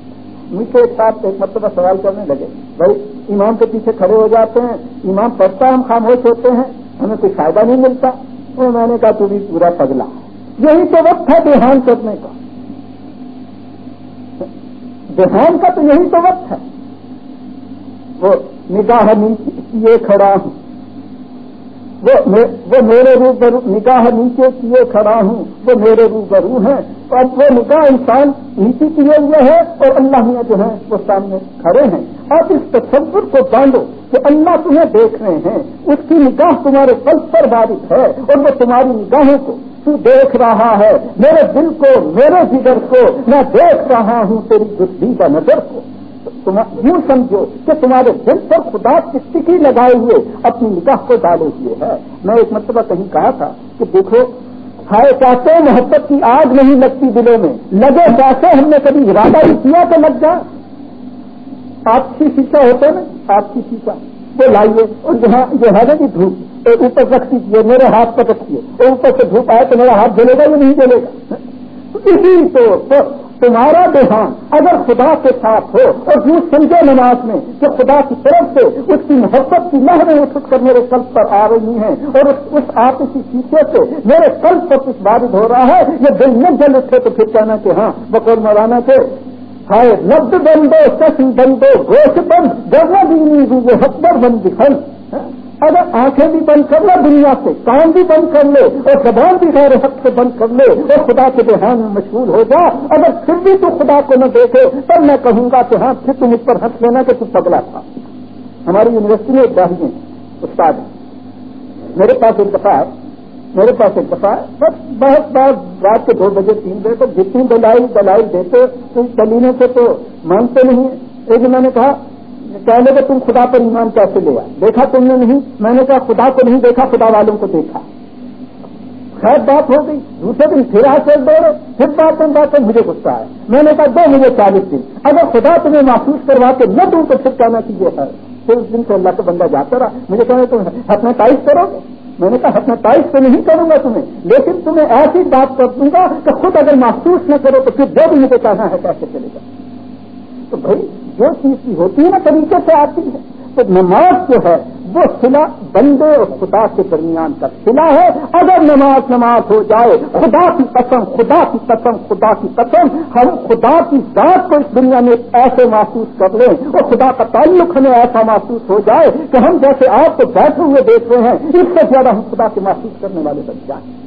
مجھے ایک ساتھ ایک مرتبہ سوال کرنے لگے، بھائی امام کے پیچھے کھڑے ہو جاتے ہیں امام پڑھتا ہم خاموش ہوتے ہیں، ہمیں کوئی فائدہ نہیں ملتا۔ اور میں نے کہا تو بھی پورا پگلا۔ یہی تو وقت ہے دیہان کرنے کا۔ دہان کا تو یہی تو وقت ہے۔ وہ نگاہ کیے کھڑا ہوں۔ وہ میرے رو برو نگاہ نیچے کیے کھڑا ہوں، وہ میرے رو برو ہیں۔ اب وہ نگاہ انسان نیچے کیے ہوئے ہیں اور اللہ میں جو ہے وہ سامنے کھڑے ہیں۔ آپ اس تصور کو باندھو کہ اللہ تمہیں دیکھ رہے ہیں۔ اس کی نگاہ تمہارے پل پر بارش ہے اور وہ تمہاری نگاہوں کو تو دیکھ رہا ہے۔ میرے دل کو، میرے جگر کو، میں دیکھ رہا ہوں تیری گدی کا نظر کو۔ یوں سمجھو کہ تمہارے دل پر خدا کی سٹکی لگائے ہوئے اپنی نگاہ کو ڈالے ہوئے ہے۔ میں ایک مرتبہ کہیں کہا تھا کہ دیکھو، ہائے کہتے محبت کی آگ نہیں لگتی دلوں میں۔ لگے کیسے ہم نے کبھی ارادہ ہی کیا تو لگ جا۔ آپ کی شیشہ ہوتے نا؟ آپ کی شیشہ۔ وہ لائیے اور جہاں جو ہے نا دھوپ۔ اوپر رکھ دیجیے میرے ہاتھ پر رکھیے اوپر سے دھوپ آئے تو میرا ہاتھ جلے گا یا نہیں جلے گا؟ اسی تو تمہارا دیہان اگر خدا کے ساتھ ہو اور جو سمجھے نماز میں کہ خدا کی طرف سے اس کی محبت کی لہریں اٹھ کر میرے قلب پر آ رہی ہیں اور اس آپسی شیشے سے میرے قلب پر کچھ بارد ہو رہا ہے، یہ دل میں جل اٹھے تو پھر کہنا کہ ہاں بکول مولانا کے ہائے نبد بندو کسم بندو گوشت بند گرنا دینی ہوئے حقبر بند دکھل اگر آنکھیں بھی بند کر لے، دنیا سے کام بھی بند کر لے، اور زبان بھی غیر حق سے بند کر لے، اور خدا کے دہان میں مشہور ہو جا، اگر پھر بھی تو خدا کو نہ دیکھے، تب میں کہوں گا کہ ہاں پھر تم اس پر ہنس لینا کہ تم پگلا تھا۔ ہماری یونیورسٹی میں ایک باہر استاد میرے پاس ایک دفعہ میرے پاس ایک دفعہ بس بہت بار رات کے دو بجے، تین بجے تک جتنی دلائی دلائی دیتے اس دلیلوں سے تو مانتے نہیں ایک میں نے کہا کہنے کہ تم خدا پر ایمان کیسے لیا دیکھا تم نے نہیں؟ میں نے کہا، خدا کو نہیں دیکھا، خدا والوں کو دیکھا. خیر، بات ہو گئی۔ دوسرے دن پھر آ کر دوڑے، پھر بات بن بات مجھے غصہ ہے میں نے کہا، دو مجھے چالیس دن۔ اگر خدا تمہیں محسوس کروا کے نہ دوں تو پھر کہنا چاہیے ہے پھر اس دن سے اللہ کا بندہ جاتا رہا۔ مجھے کہنا تم اپنا ٹائف کرو گے؟ میں نے کہا اپنا ٹائف تو نہیں کروں گا تمہیں، لیکن تمہیں ایسی بات کر دوں گا کہ خود اگر محسوس نہ کرو تو پھر جو بھی مجھے کہنا ہے کیسے چلے گا؟ تو بھائی جو چیز کی ہوتی ہے نا طریقے سے آتی ہے، تو نماز جو ہے، وہ سلا بندے اور خدا کے درمیان کا سلا ہے۔ اگر نماز نماز ہو جائے، خدا کی قسم، خدا کی قسم، خدا کی قسم، ہم خدا کی ذات کو اس دنیا میں ایسے محسوس کر لیں اور خدا کا تعلق ہمیں ایسا محسوس ہو جائے کہ ہم جیسے آپ کو بیٹھے ہوئے دیکھ رہے ہیں، اس سے زیادہ ہم خدا کے محسوس کرنے والے بن جائیں۔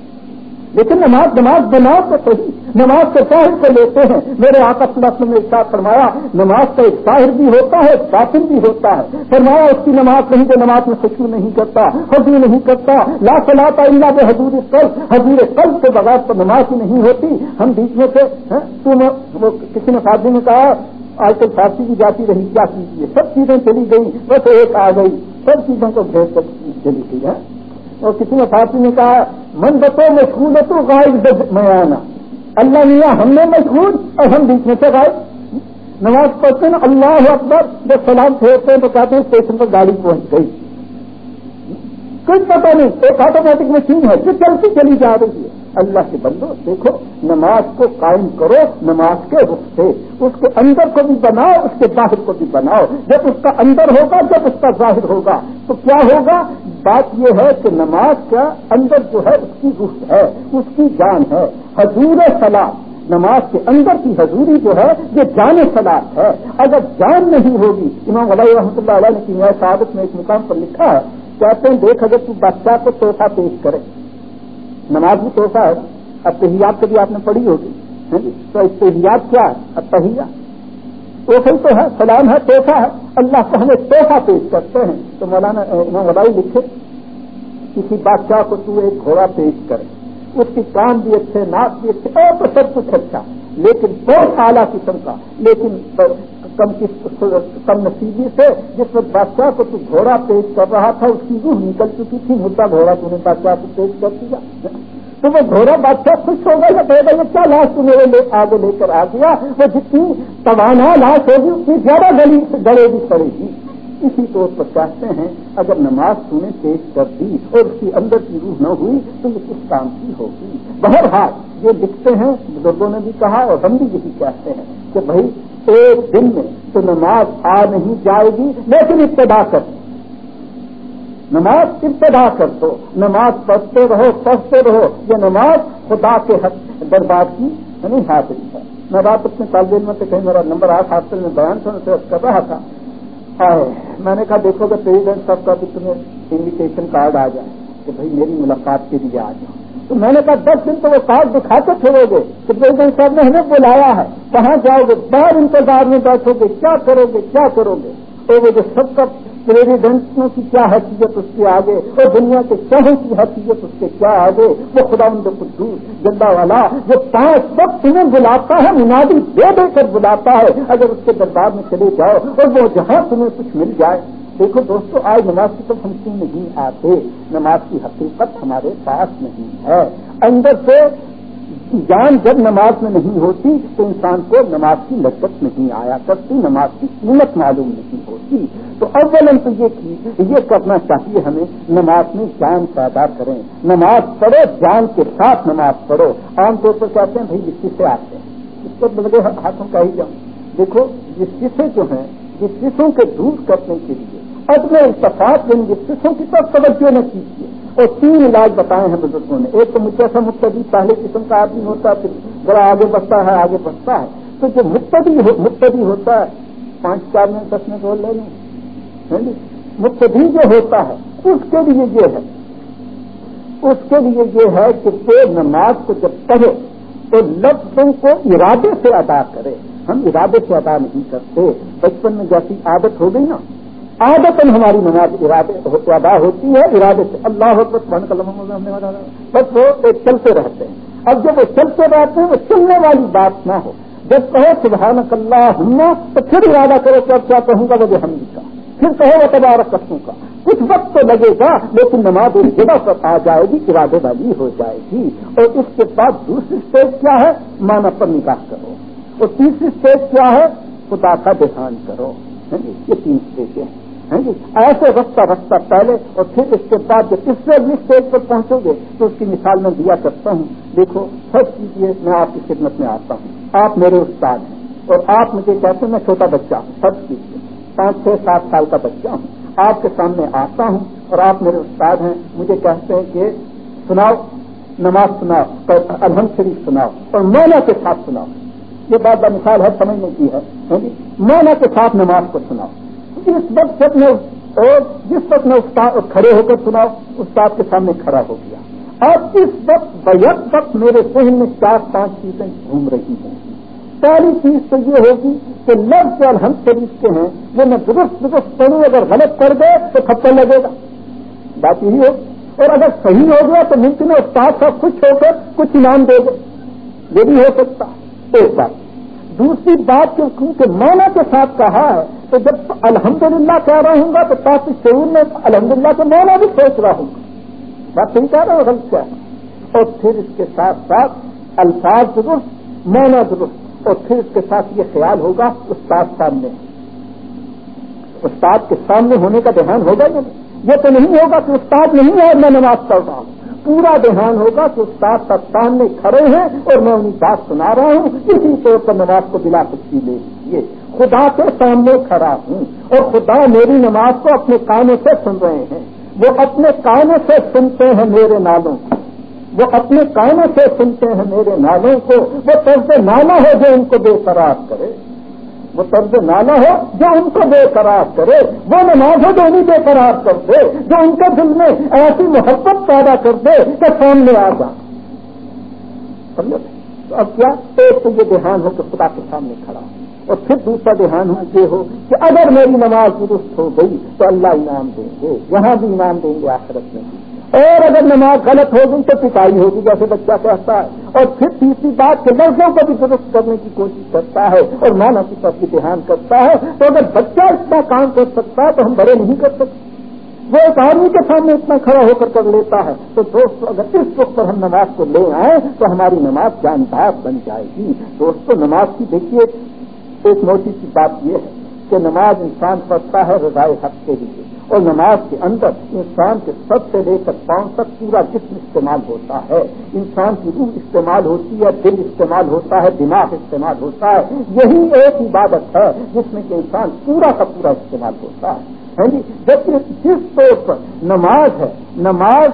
لیکن نماز نماز بناؤ تو صحیح، نماز کے ظاہر کو لیتے ہیں۔ میرے آقا صلی اللہ علیہ وسلم نے فرمایا، نماز کا ایک ظاہر بھی ہوتا ہے باطن بھی ہوتا ہے۔ فرمایا، اس کی نماز نہیں جو نماز میں خوشبو نہیں کرتا حضور نہیں کرتا۔ لا صلاح اللہ جو حضور قلب حضور قلب کے بغیر تو نماز ہی نہیں ہوتی۔ ہم بیچ میں سے ہاں، کسی نے فارسی نے کہا، آج کل فارسی کی جاتی رہی، کیا کیجیے سب چیزیں چلی گئی بس ایک آ گئی، سب چیزوں کو بھیج کر چلی گئی ہے اور کسی نے فارسی نے کہا، من بتو مشغول ہے تو غائب میں آنا اللہ میاں ہم نے مشغول اور ہم بیچ میں سے غائب۔ نماز پڑھتے ہیں، اللہ اکبر، جب سلام پھیرتے ہیں تو کہتے ہیں، اسٹیشن پر گاڑی پہنچ گئی۔ کچھ پتا نہیں، ایک آٹومیٹک مشین ہے جو چلتی چلی جا رہی ہے۔ اللہ کے بندو، دیکھو، نماز کو قائم کرو، نماز کے رخ سے۔ اس کے اندر کو بھی بناؤ، اس کے باہر کو بھی بناؤ۔ جب اس کا اندر ہوگا، جب اس کا ظاہر ہوگا۔ تو کیا ہوگا؟ بات یہ ہے کہ نماز کا اندر جو ہے، اس کی رخ ہے، اس کی جان ہے۔ حضور سلام نماز کے اندر کی حضوری جو ہے، یہ جان سلاد ہے۔ اگر جان نہیں ہوگی، امام علیہ رحمۃ اللہ علیہ نے کی شہادت میں ایک مقام پر لکھا ہے، کہتے ہیں، دیکھ اگر تو بادشاہ کو توحفہ پیش کرے۔ نماز بھی توحفہ ہے، اب تحیات کبھی آپ نے پڑھی ہوگی جی؟ تو اتحیات کیا ہے؟ اب تحیہ۔ توحفہ تو ہے، سلام ہے، توحفہ ہے۔ اللہ کو ہمیں توحفہ پیش کرتے ہیں۔ تو مولانا وبائی لکھے، کسی بادشاہ کو تو ایک گھوڑا پیش کرے۔ اس کی کام بھی اچھے، ناک بھی اچھے، اور تو سب کچھ اچھا۔ لیکن بہت اعلیٰ قسم کا، لیکن کم کم نصیبی سے، جس وقت بادشاہ کو تو گھوڑا پیش کر رہا تھا، اس کی روح نکل چکی تھی مدعا گھوڑا تو نے بادشاہ کو پیش کر دیا۔ تو وہ گھوڑا بادشاہ خوش ہو گیا کہے گا یہ کیا لاش تو میرے لے آگے لے کر آ گیا۔ وہ جتنی توانا لاش ہوگی، اتنی زیادہ گلی گڑے بھی پڑے گی۔ اسی طور پر چاہتے ہیں، اگر نماز تمہیں پیش کر دی اور اس کی اندر کی روح نہ ہوئی، تو یہ کس کام کی ہوگی؟ بہرحال، یہ لکھتے ہیں، بزرگوں نے بھی کہا اور ہم بھی یہی کہتے ہیں کہ بھائی ایک دن میں تو نماز آ نہیں جائے گی، لیکن ابتدا کر۔ نماز ابتدا کر دو نماز پڑھتے رہو پڑھتے رہو، یہ نماز خدا کے حق دربار کی یعنی نہیں حاصل ہے۔ میں بات اپنے طالب علم سے کہیں، میرا نمبر آٹھ ہاسپٹل میں بیان سے کر رہا تھا۔ میں نے کہا دیکھو کہ پریزیڈنٹ صاحب کا بھی تمہیں انویٹیشن کارڈ آ جائے، کہ بھائی میری ملاقات کے لیے آ جاؤ۔ تو میں نے کہا دس دن تو وہ کارڈ دکھا کے چھوڑو گے کہ پریزیڈنٹ صاحب نے ہمیں بلایا ہے، کہاں جاؤ گے؟ باہر انتظار میں بیٹھو گے، کیا کرو گے؟ کیا کرو گے؟ تو وہ جو سب کا پریزیڈنٹوں کی کیا حیثیت اس کے آگے، اور دنیا کے شہروں کی حیثیت اس کے کیا آگے؟ وہ خدا ان کو دور والا، جو پانچ وقت تمہیں بلاتا ہے، منادی دے دے کر بلاتا ہے، اگر اس کے دربار میں چلے جاؤ اور وہ جہاں تمہیں کچھ مل جائے۔ دیکھو دوستو، آج نماز کی تو ہم کیوں نہیں، آتے نماز کی حقیقت ہمارے پاس نہیں ہے۔ اندر سے جان جب نماز میں نہیں ہوتی تو انسان کو نماز کی لذت نہیں آیا کرتی، نماز کی قیمت معلوم نہیں ہوتی۔ تو اول تو یہ یہ کرنا چاہیے ہمیں، نماز میں جان پیدا کریں۔ نماز پڑھو، جان کے ساتھ نماز پڑھو۔ عام طور پر کہتے ہیں؟ بھائی، جس سے آتے ہیں۔ اس کو لگے ہاتھوں کا ہی جاؤں دیکھو، جس قصے جو ہیں، جس قصوں کے دور کرنے کے لیے اپنے اتفاق یعنی جس قسم کی طرف توجہ نے کیجیے۔ اور تین علاج بتائے ہیں بزرگوں نے۔ ایک تو مجھے ایسا پہلے قسم کا آدمی ہوتا ہے پھر بڑا آگے بڑھتا ہے، آگے بڑھتا ہے۔ تو جو مقتدی مقتدی ہوتا ہے، پانچ چار منٹ، دس منٹ بول لیں۔ ہاں جی؟ جو ہوتا ہے، اس کے لیے یہ ہے۔ اس کے لیے یہ ہے کہ وہ نماز کو جب پڑھے، تو لفظوں کو ارادے سے ادا کرے۔ ہم ارادے سے ادا نہیں کرتے۔ بچپن میں جیسی عادت ہو گئی نا۔ عادت ہماری نماز ارادے ادا ہوتی ہے، ارادے سے اللہ بس وہ ایک چلتے رہتے ہیں۔ اب جب وہ چلتے رہتے ہیں، وہ چلنے والی بات نہ ہو۔ جب کہو سبحان اللہ ہم تو پھر ارادہ کرو کہ اب کیا کہوں گا، وہ ہم کا پھر کہو وہ تبارک قسموں کا۔ کچھ وقت تو لگے گا، لیکن نماز اس جگہ پر آ جائے گی، ارادے والی ہو جائے گی۔ اور اس کے بعد دوسری اسٹیج کیا ہے؟ مانا پر نکاح کرو۔ اور تیسری اسٹیج کیا ہے؟ خدا کا دھیان کرو۔ یعنی یہ تین اسٹیج ہیں ہاں جی؟ ایسے رستہ رستہ پہلے اور پھر اس کے بعد جب اس سے اگلی اسٹیج پر پہنچو گے تو اس کی مثال میں دیا کرتا ہوں۔ دیکھو، سب چیزیں میں آپ کی خدمت میں آتا ہوں۔ آپ میرے استاد ہیں اور آپ مجھے کہتے ہیں، میں چھوٹا بچہ ہوں، سب چیز پانچ چھ سات سال کا بچہ ہوں۔ آپ کے سامنے آتا ہوں اور آپ میرے استاد ہیں۔ مجھے کہتے ہیں کہ سناؤ، نماز سناؤ، الحمد شریف سناؤ اور مولا کے ساتھ سناؤ۔ یہ بات مثال ہے سمجھنے کی ہے ہاں جی؟ مولا کے ساتھ نماز کو سناؤ۔ جس وقت جب میں اور جس وقت میں استاد کھڑے ہو کر سناؤ استاد کے سامنے کھڑا ہو گیا۔ اور اس وقت بیک وقت میرے ذہن میں چار پانچ چیزیں گھوم رہی ہیں۔ پہلی چیز تو یہ ہوگی کہ لفظ الحمد شریف کے ہیں جو میں درست درست کروں اگر غلط کر دے تو تھپڑ لگے گا۔ بات یہی ہو اور اگر صحیح ہو گیا تو ممکن ہے استاد کا خوش ہو کر کچھ انعام دے دے۔ یہ بھی ہو سکتا۔ ایک بات۔ دوسری بات جو کیونکہ مولا کے ساتھ کہا ہے تو جب الحمدللہ کہہ رہا ہوں گا تو تاکہ شعور میں الحمدللہ کے مولا بھی سوچ رہا ہوں گا۔ بات صحیح کہہ رہا ہوں، غلط کیا اور پھر اس کے ساتھ ساتھ الفاظ درست مولا درست، اور پھر اس کے ساتھ یہ خیال ہوگا استاد سامنے۔ استاد کے سامنے ہونے کا دھیان ہوگا یہ تو نہیں ہوگا کہ استاد نہیں ہے اور میں نماز پڑھ رہا ہوں۔ پورا دھیان ہوگا کہ استاد کا سامنے کھڑے ہیں اور میں انہیں بات سنا رہا ہوں، اسی طور پر نماز کو بلا سکتی لے لیجیے خدا کے سامنے کھڑا ہوں اور خدا میری نماز کو اپنے کانوں سے سن رہے ہیں۔ وہ اپنے کانوں سے سنتے ہیں میرے نالوں کو۔ وہ اپنے کانوں سے سنتے ہیں میرے نالوں کو۔ وہ طرز نالا ہے جو ان کو بے قرار کرے۔ وہ طرز نالا ہو، جو ان کو بے قرار کرے، وہ نماز ہو جو انہیں بے قرار کر دے، جو ان کے دل میں ایسی محبت پیدا کر دے کہ سامنے آ جا اب کیا؟ ایک تو یہ دھیان ہو کہ خدا کے سامنے کھڑا ہو اور پھر دوسرا دھیان ہو یہ ہو کہ اگر میری نماز درست ہو گئی تو اللہ انعام دیں گے، یہاں بھی انعام دیں گے آخرت میں اور اگر نماز غلط ہو گئی تو پٹائی ہوگی، جیسے بچہ کہتا ہے۔ اور پھر تیسری بات کے لڑکوں کو بھی درست کرنے کی کوشش کرتا ہے اور مانا کی طرف دھیان کرتا ہے، تو اگر بچہ اتنا کام کر سکتا ہے تو ہم بڑے نہیں کر سکتے۔ وہ ایک آدمی کے سامنے اتنا کھڑا ہو کر کر لیتا ہے۔ تو دوست اگر اس وقت پر ہم نماز کو لے آئیں تو ہماری نماز جاندار بن جائے گی۔ دوستوں نماز کی دیکھیے، ایک موٹی سی بات یہ ہے کہ نماز انسان پڑھتا ہے رضائے حق کے لیے۔ اور نماز کے اندر انسان کے سب سے لے کر پاؤں تک پورا جسم استعمال ہوتا ہے۔ انسان کی روح استعمال ہوتی ہے، دل استعمال ہوتا ہے، دماغ استعمال ہوتا ہے۔ یہی ایک عبادت ہے جس میں کہ انسان پورا کا پورا استعمال ہوتا ہے۔ ہاں جی، جبکہ جس طور پر نماز ہے، نماز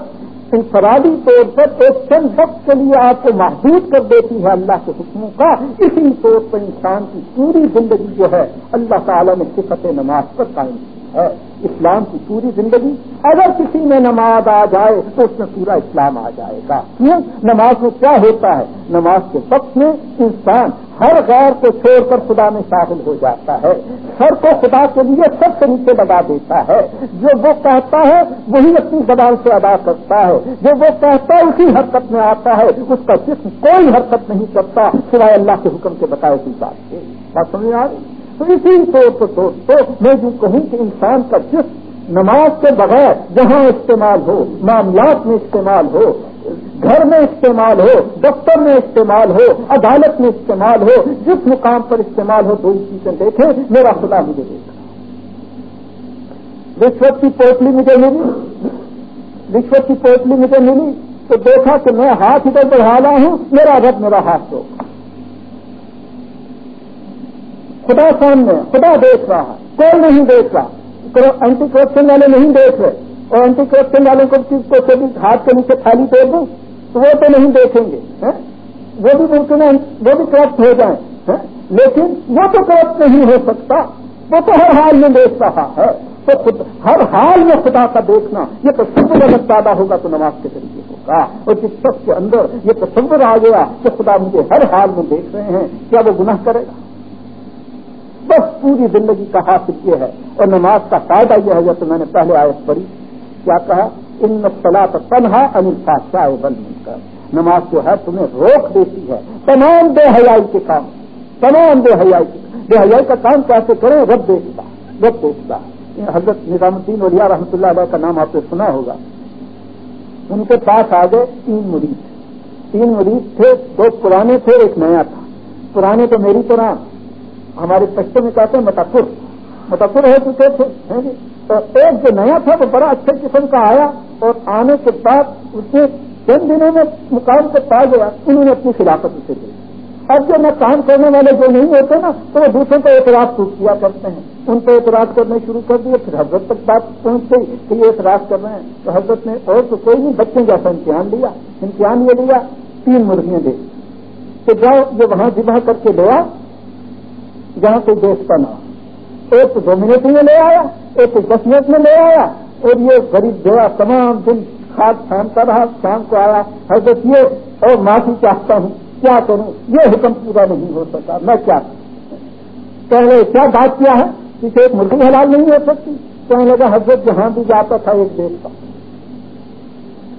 انفرادی طور پر ایک چند وقت کے لیے آپ کو محدود کر دیتی ہے اللہ کے حکموں کا، اسی طور پر انسان کی پوری زندگی جو ہے، اللہ تعالیٰ نے صفت نماز پر قائم کی۔ ہے۔ اسلام کی پوری زندگی۔ اگر کسی میں نماز آ جائے تو اس میں پورا اسلام آ جائے گا۔ کیوں؟ نماز میں کیا ہوتا ہے؟ نماز کے وقت میں انسان ہر غیر کو چھوڑ کر خدا میں شامل ہو جاتا ہے۔ سر کو خدا کے لیے سب سے نیچے لگا دیتا ہے۔ جو وہ کہتا ہے، وہی اپنی زبان سے ادا کرتا ہے۔ جو وہ کہتا ہے، اسی حرکت میں آتا ہے۔ اس کا جسم کوئی حرکت نہیں کرتا، سوائے اللہ کے حکم کے بتائے کی بات سے بات سمجھ آ رہی؟ تو اسی طور پر دوستوں میں جو کہوں کہ انسان کا جس نماز کے بغیر جہاں استعمال ہو، معاملات میں استعمال ہو، گھر میں استعمال ہو، دفتر میں استعمال ہو، عدالت میں استعمال ہو، جس مقام پر استعمال ہو دو چیزیں دیکھیں، میرا خدا مجھے دیکھا رشوت کی پوٹلی مجھے ملی۔ رشوت کی پوٹلی مجھے ملی تو دیکھا کہ میں ہاتھ ادھر بڑھا رہا ہوں، میرا رب میرا ہاتھ روکا خدا سامنے، خدا دیکھ رہا ہے۔ کوئی نہیں دیکھ رہا؟ اینٹی کرپشن والے نہیں دیکھ رہے۔ اور اینٹی کرپشن والوں کو چیز کو کبھی ہاتھ کے نیچے تھالی دے دوں تو وہ تو نہیں دیکھیں گے ہاں؟ وہ بھی ممکن ہے وہ بھی کرپٹ ہو جائیں ہاں؟ لیکن وہ تو کرپٹ نہیں ہو سکتا۔ وہ تو ہر حال میں دیکھ رہا ہے۔ تو خود، ہر حال میں خدا کا دیکھنا، یہ تصور اگر پیدا ہوگا تو نماز کے ذریعے ہوگا۔ اور جس شخص کے اندر یہ تصور آ گیا کہ خدا مجھے ہر حال میں دیکھ رہے ہیں، کیا وہ گناہ کرے گا؟ بس پوری زندگی کا حاصل یہ ہے اور نماز کا فائدہ یہ ہے جیسے میں نے پہلے آیت پڑھی، کیا کہا؟ ان سلا تنہا انل شاہ بل مل کر نماز جو ہے تمہیں روک دیتی ہے، تمام بے حیائی کے کام، تمام بے حیائی بے حیائی کا کام کیسے کریں؟ رب دیکھتا رب دیکھتا حضرت نظام الدین ولیہ رحمۃ اللہ علیہ کا نام آپ نے سنا ہوگا۔ ان کے پاس آ گئے تین مریض۔ تین مریض تھے، دو پرانے تھے، ایک نیا تھا۔ پرانے تو میری طرح ہمارے پشتے میں کہتے ہیں متفر متفر ہو چکے تھے جی۔ تو ایک جو نیا تھا وہ بڑا اچھے قسم کا آیا اور آنے کے بعد اس نے چند دنوں میں مقام سے پا گیا انہوں نے اپنی خلافت اسے دی۔ اب جو نہ کام کرنے والے جو نہیں ہوتے نا، تو وہ دوسروں کو اعتراض ٹوٹ کیا کرتے ہیں۔ ان کو اعتراض کرنے شروع کر دیے، پھر حضرت تک بات پہنچ گئی کہ یہ اعتراض کر رہے ہیں۔ تو حضرت نے اور تو کوئی نہیں بچے جیسا امتحان لیا، امتحان یہ لیا، تین مرغیاں دے۔ تو جاؤ جو وہاں ذبح کر کے لیا جہاں کوئی دیکھتا نہ ایک تو دو منٹ میں لے آیا، ایک تو دس منٹ میں لے آیا، اور یہ غریب دیوا تمام دن کھاد چھانتا رہا شام کو آیا، حضرت یہ اور معافی چاہتا ہوں، کیا کروں؟ یہ حکم پورا نہیں ہو سکا، میں کیا پہلے کیا بات کیا ہے؟ کسی ایک مرغی حلال نہیں ہو سکتی۔ کہنے لگا، حضرت جہاں بھی جاتا تھا، ایک دیش کا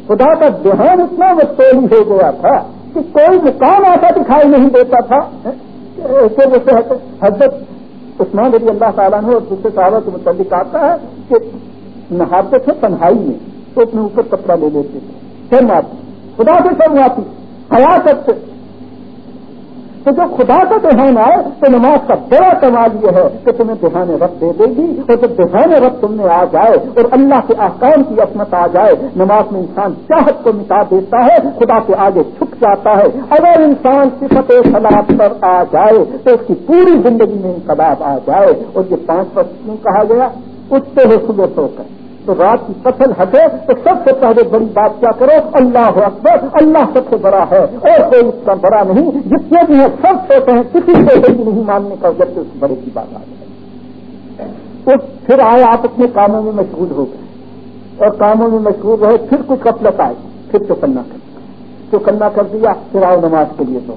خدا کا دھیان اتنا مستولی ہو گیا تھا کہ کوئی مقام ایسا دکھائی نہیں دیتا تھا۔ حضرت عثمان رضی اللہ تعالیٰ نے اور دوسرے صحابہ کے متعلق آتا ہے کہ نہاتے تھے تنہائی میں تو اپنے اوپر کپڑا لے لیتے تھے۔ پھر معافی خدا سے سب معافی حیات سے تو جب خدا کا دہان آئے تو نماز کا بڑا کمال یہ ہے کہ تمہیں دہان رب دے دے گی اور جب دہان رب تم میں آ جائے اور اللہ کے احکام کی عصمت آ جائے، نماز میں انسان چاہت کو مٹا دیتا ہے، خدا کے آگے چھک جاتا ہے۔ اگر انسان صفت سلاد پر آ جائے تو اس کی پوری زندگی میں انقلاب آ جائے اور یہ پانچ وقت کیوں کہا گیا؟ اٹھتے ہو صبح سو کر۔ تو رات کی فصل ہٹے تو سب سے پہلے بڑی بات کیا کرو؟ اللہ اکبر، اللہ سب سے بڑا ہے اور کوئی اس کا بڑا نہیں، جتنے بھی ہیں سب سوتے ہیں، کسی کو بھی نہیں ماننے کا جب اس بڑے کی بات آ جائے تو پھر آئے، آپ اپنے کاموں میں مشغول ہو گئے۔ اور کاموں میں مشغول رہے پھر کچھ کپلت آئی، پھر چکنا کر دیا۔ کر دیا، پھر آؤ نماز کے لیے تو۔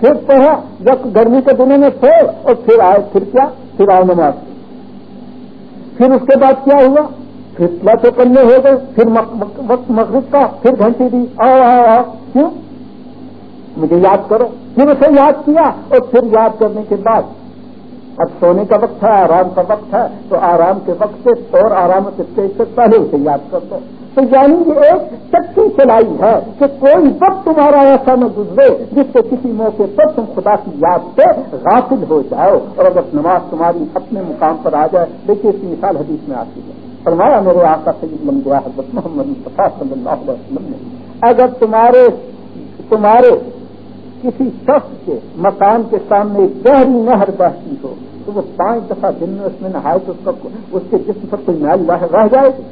پھر پڑھا جب گرمی کے دنوں میں تھے اور پھر آئے، پھر کیا؟ پھر آؤ نماز۔ پھر اس کے بعد کیا ہوا؟ پھر تو ہو گئے، پھر وقت مغرب کا، پھر گھنٹی دی۔ آؤ آؤ آؤ کیوں؟ مجھے یاد کرو پھر اسے یاد کیا اور پھر یاد کرنے کے بعد، اب سونے کا وقت ہے، آرام کا وقت ہے، تو آرام کے وقت سے اور آرام سے پہلے اسے یاد کر دو۔ تو یعنی یہ ایک چکی چلائی ہے کہ کوئی وقت تمہارا ایسا نہ گزرے جس سے کسی موقع پر تم خدا کی یاد سے غافل ہو جاؤ اور اگر نماز تمہاری اپنے مقام پر آ جائے، دیکھیے اس کی مثال حدیث میں آتی ہے۔ فرمایا، میرے آقا سید بن حضرت محمد مصطفیٰ صلی اللہ علیہ وسلم نے، اگر تمہارے تمہارے کسی شخص کے مکان کے سامنے گہری نہر بہتی ہو، تو وہ پانچ دفعہ دن میں اس میں نہائے تو اس کا اس کے جسم پر کوئی میل رہ جائے گی۔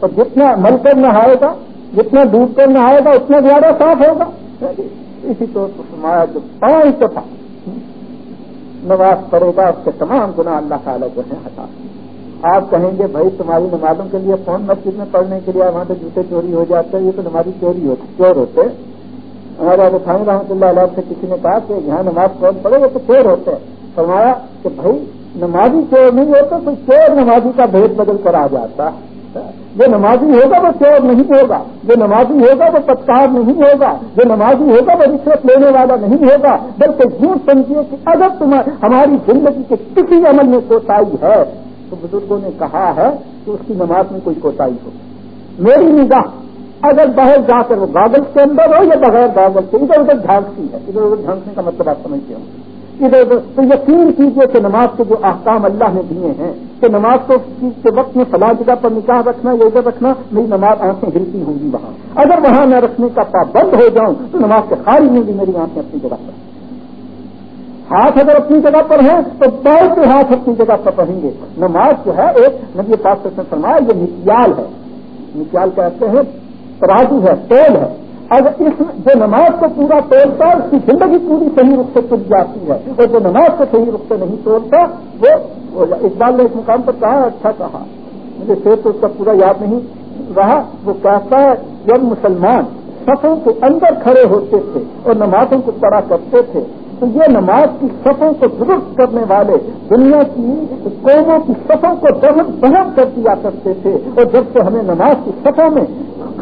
اور جتنا مل کر نہائے گا، جتنا ڈوب کر نہائے گا، اتنا زیادہ صاف ہوگا۔ اسی طور پر فرمایا، جو پانچ دفعہ نواز کرے گا، اس کے تمام گنا اللہ تعالیٰ جو ہے ہٹا آپ کہیں گے، بھائی، تمہاری نمازوں کے لیے فون مسجد میں پڑھنے کے لیے وہاں پہ جوتے چوری ہو جاتے ہیں، یہ تو نمازی چوری ہوتی چور ہوتے ہمارے رحمۃ اللہ علیہ سے کسی نے کہا کہ یہاں نماز کون پڑے وہ تو چور ہوتے فرمایا کہ بھائی، نمازی چور نہیں ہوتا تو چور نمازی کا بھید بدل کر آ جاتا جو نمازی ہوگا وہ چور نہیں ہوگا، جو نمازی ہوگا وہ پتکار نہیں ہوگا، جو نمازی ہوگا وہ رشوت لینے والا نہیں ہوگا۔ بلکہ یوں سمجھیے کہ اگر تمہاری ہماری زندگی کے کسی عمل میں کوتاہی ہے تو بزرگوں نے کہا ہے کہ اس کی نماز میں کوئی کوتا ہو۔ میری نگاہ اگر باہر جا کر وہ گاگل کے اندر ہو یا بغیر گاگل کے، ادھر ادھر ڈھانکتی ہے، ادھر ادھر ڈھانکنے کا مطلب آپ سمجھتے ہوں۔ ادھر ادھر، تو یقین کیجیے کہ نماز کے جو احکام اللہ نے دیے ہیں، کہ نماز کو کے وقت میں فلاں جگہ پر نکاح رکھنا یا ادھر رکھنا، میری نماز آنکھیں ہلتی ہوں گی وہاں۔ اگر وہاں میں رکھنے کا پابند ہو جاؤں، تو نماز کے خالی نہیں بھی میری آنکھیں اپنی جگہ پر۔ ہاتھ اگر اپنی جگہ پر ہیں تو بہت سے ہاتھ اپنی جگہ پر رہیں گے۔ نماز جو ہے ایک نبی پاک سے فرمایا، یہ مکیال ہے۔ مکیال کہتے ہیں ترازو ہے، تیل ہے۔ اگر اس جو نماز کو پورا توڑتا، اس کی زندگی پوری صحیح رخ سے چل جاتی ہے۔ اور جو نماز کو صحیح رخ سے نہیں توڑتا، وہ اقبال نے اس مقام پر کہا اچھا کہا۔ مجھے پھر تو اس کا پورا یاد نہیں رہا۔ وہ کہتا ہے جب مسلمان، صفوں کے اندر کھڑے ہوتے تھے اور نمازوں کو پڑا کرتے تھے۔ تو یہ نماز کی صفوں کو درست کرنے والے دنیا کی قوموں کی صفوں کو درد بہت کر دیا کرتے تھے۔ اور جب سے ہمیں نماز کی صفوں میں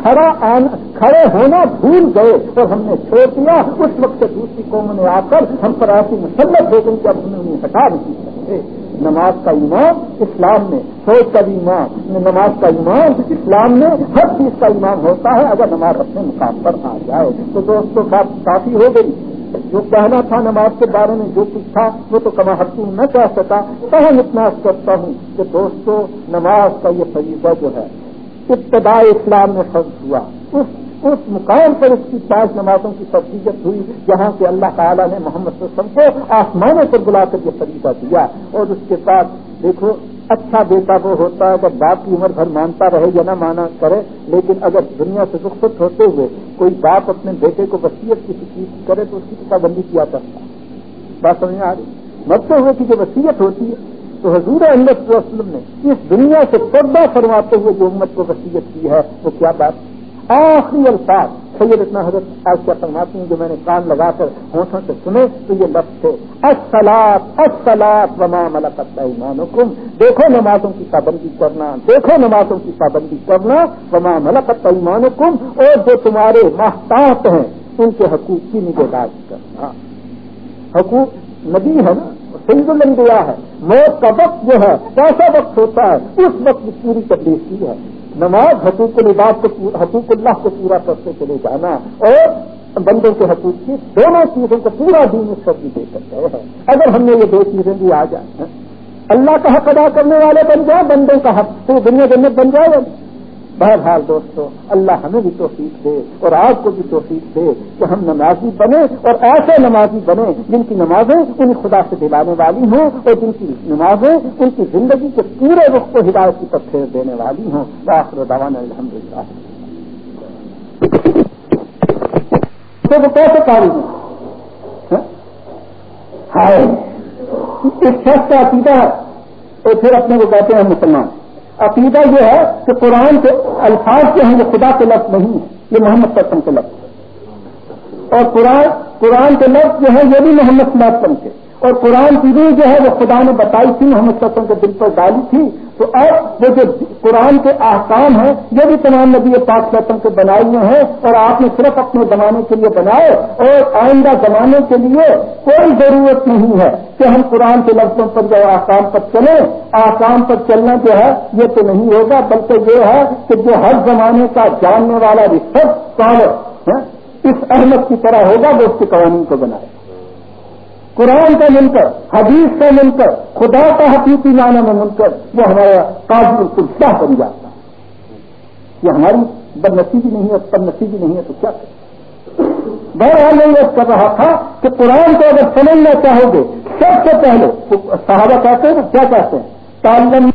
کھڑا آنا کھڑے ہونا بھول گئے اور ہم نے چھوڑ دیا، اس وقت سے دوسری قوموں نے آ کر ہم پر ایسی مسلط ہو گئی کہ اب ہم نے انہیں ہٹا نہیں سکتے۔ نماز کا ایمان اسلام میں، سوچ کا بھی ایمان، نماز کا ایمان اسلام میں، ہر چیز کا ایمان ہوتا ہے اگر نماز اپنے مقام پر آ جائے۔ تو دوستوں بات کافی ہو گئی۔ جو کہنا تھا نماز کے بارے میں جو کچھ تھا، وہ تو کما حقوق نہ کہہ سکا۔ تاہم اتنا کرتا ہوں کہ دوستو، نماز کا یہ فریضہ جو ہے ابتدا اسلام میں فرض ہوا۔ اس اس مقام پر اس کی پانچ نمازوں کی تفصیلت ہوئی، جہاں سے اللہ تعالیٰ نے محمد صلی اللہ علیہ وسلم کو آسمانوں پر بلا کر یہ طریقہ دیا۔ اور اس کے بعد دیکھو اچھا بیٹا وہ ہوتا ہے اگر باپ کی عمر بھر مانتا رہے یا نہ مانا کرے، لیکن اگر دنیا سے رخصت ہوتے ہوئے کوئی باپ اپنے بیٹے کو وسیعت کسی چیز کی کرے تو اس کی پابندی کیا کرتا ہے۔ بات سمجھ میں آ رہی؟ مطلب ہوئے کہ جو وسیعت ہوتی ہے، تو حضور احمد وسلم نے اس دنیا سے پردہ فرماتے ہوئے جو امت کو وسیعت کی ہے، وہ کیا بات؟ آخری الفاظ سید اتنا حضرت آج فرماتی ہیں جو میں نے کان لگا کر ہونٹوں سے سنے، تو یہ لفظ تھے اصلاط اصلاط وما ملکت ایمانکم۔ دیکھو نمازوں کی پابندی کرنا، دیکھو نمازوں کی پابندی کرنا، وما ملکت ایمانکم۔ اور جو تمہارے محتاط ہیں، ان کے حقوق کی نگہداشت کرنا۔ حقوق نبی ہے نا سند الانبیاء ہے۔ موت کا وقت جو ہے، کیسا وقت ہوتا ہے؟ اس وقت پوری تبدیل کی ہے۔ نماز حقوق العباد کو حقوق اللہ کو پورا کرتے چلے جانا اور بندوں کے حقوق کی دونوں چیزوں کو پورا دین اس وقت بھی دے سکتا ہے۔ اگر ہم نے یہ دو چیزیں بھی آ جائیں ہاں؟ اللہ کا حق ادا کرنے والے بن جائیں، بندوں کا حق پوری دنیا جنت بن جائے بہرحال دوستو، اللہ ہمیں بھی توفیق دے اور آپ کو بھی توفیق دے کہ ہم نمازی بنے اور ایسے نمازی بنے جن کی نمازیں ان خدا سے دلانے والی ہوں اور جن کی نمازیں ان کی زندگی کے پورے رخ کو ہدایت کی طرف دینے والی ہوں۔ باخر دعوان الحمد للہ تو وہ کیسے کاری ہاں؟ ہائے، اس شخص کا عقیدہ اور پھر اپنے کو کہتے ہیں مسلمان۔ عقیدہ یہ ہے کہ قرآن کے الفاظ جو ہیں یہ خدا کے لفظ نہیں ہے یہ محمد قسم کے لفظ اور قرآن قرآن کے لفظ جو ہیں یہ بھی محمد سلاسم کے۔ اور قرآن کی روح جو ہے وہ خدا نے بتائی تھی، محمد وسلم کے دل پر ڈالی تھی۔ تو اب وہ جو قرآن کے احکام ہیں، یہ بھی تمام نبی پاک وسلم کے بنائے ہوئے ہیں اور آپ نے صرف اپنے زمانے کے لیے بنائے اور آئندہ زمانے کے لیے کوئی ضرورت نہیں ہے کہ ہم قرآن کے لفظوں پر جو آسام پر چلیں۔ آسام پر چلنا جو ہے، یہ تو نہیں ہوگا، بلکہ یہ ہے کہ جو ہر زمانے کا جاننے والا ریسرچ اسکالر ہاں، اس احمد کی طرح ہوگا، وہ اس کے قوانین کو بنائے۔ قرآن کا مل کر حدیث کا مل کر خدا کا حقیقی معنی میں مل کر وہ ہمارا قابل کیا بن جاتا ہے۔ یہ ہماری بد نصیبی نہیں ہے بد نصیبی نہیں ہے تو کیا کریں؟ بہرحال میں یہ کر رہا تھا کہ قرآن کو اگر سمجھنا چاہو گے، سب سے پہلے صحابہ کہتے ہیں کیا کہتے ہیں؟ تعلیم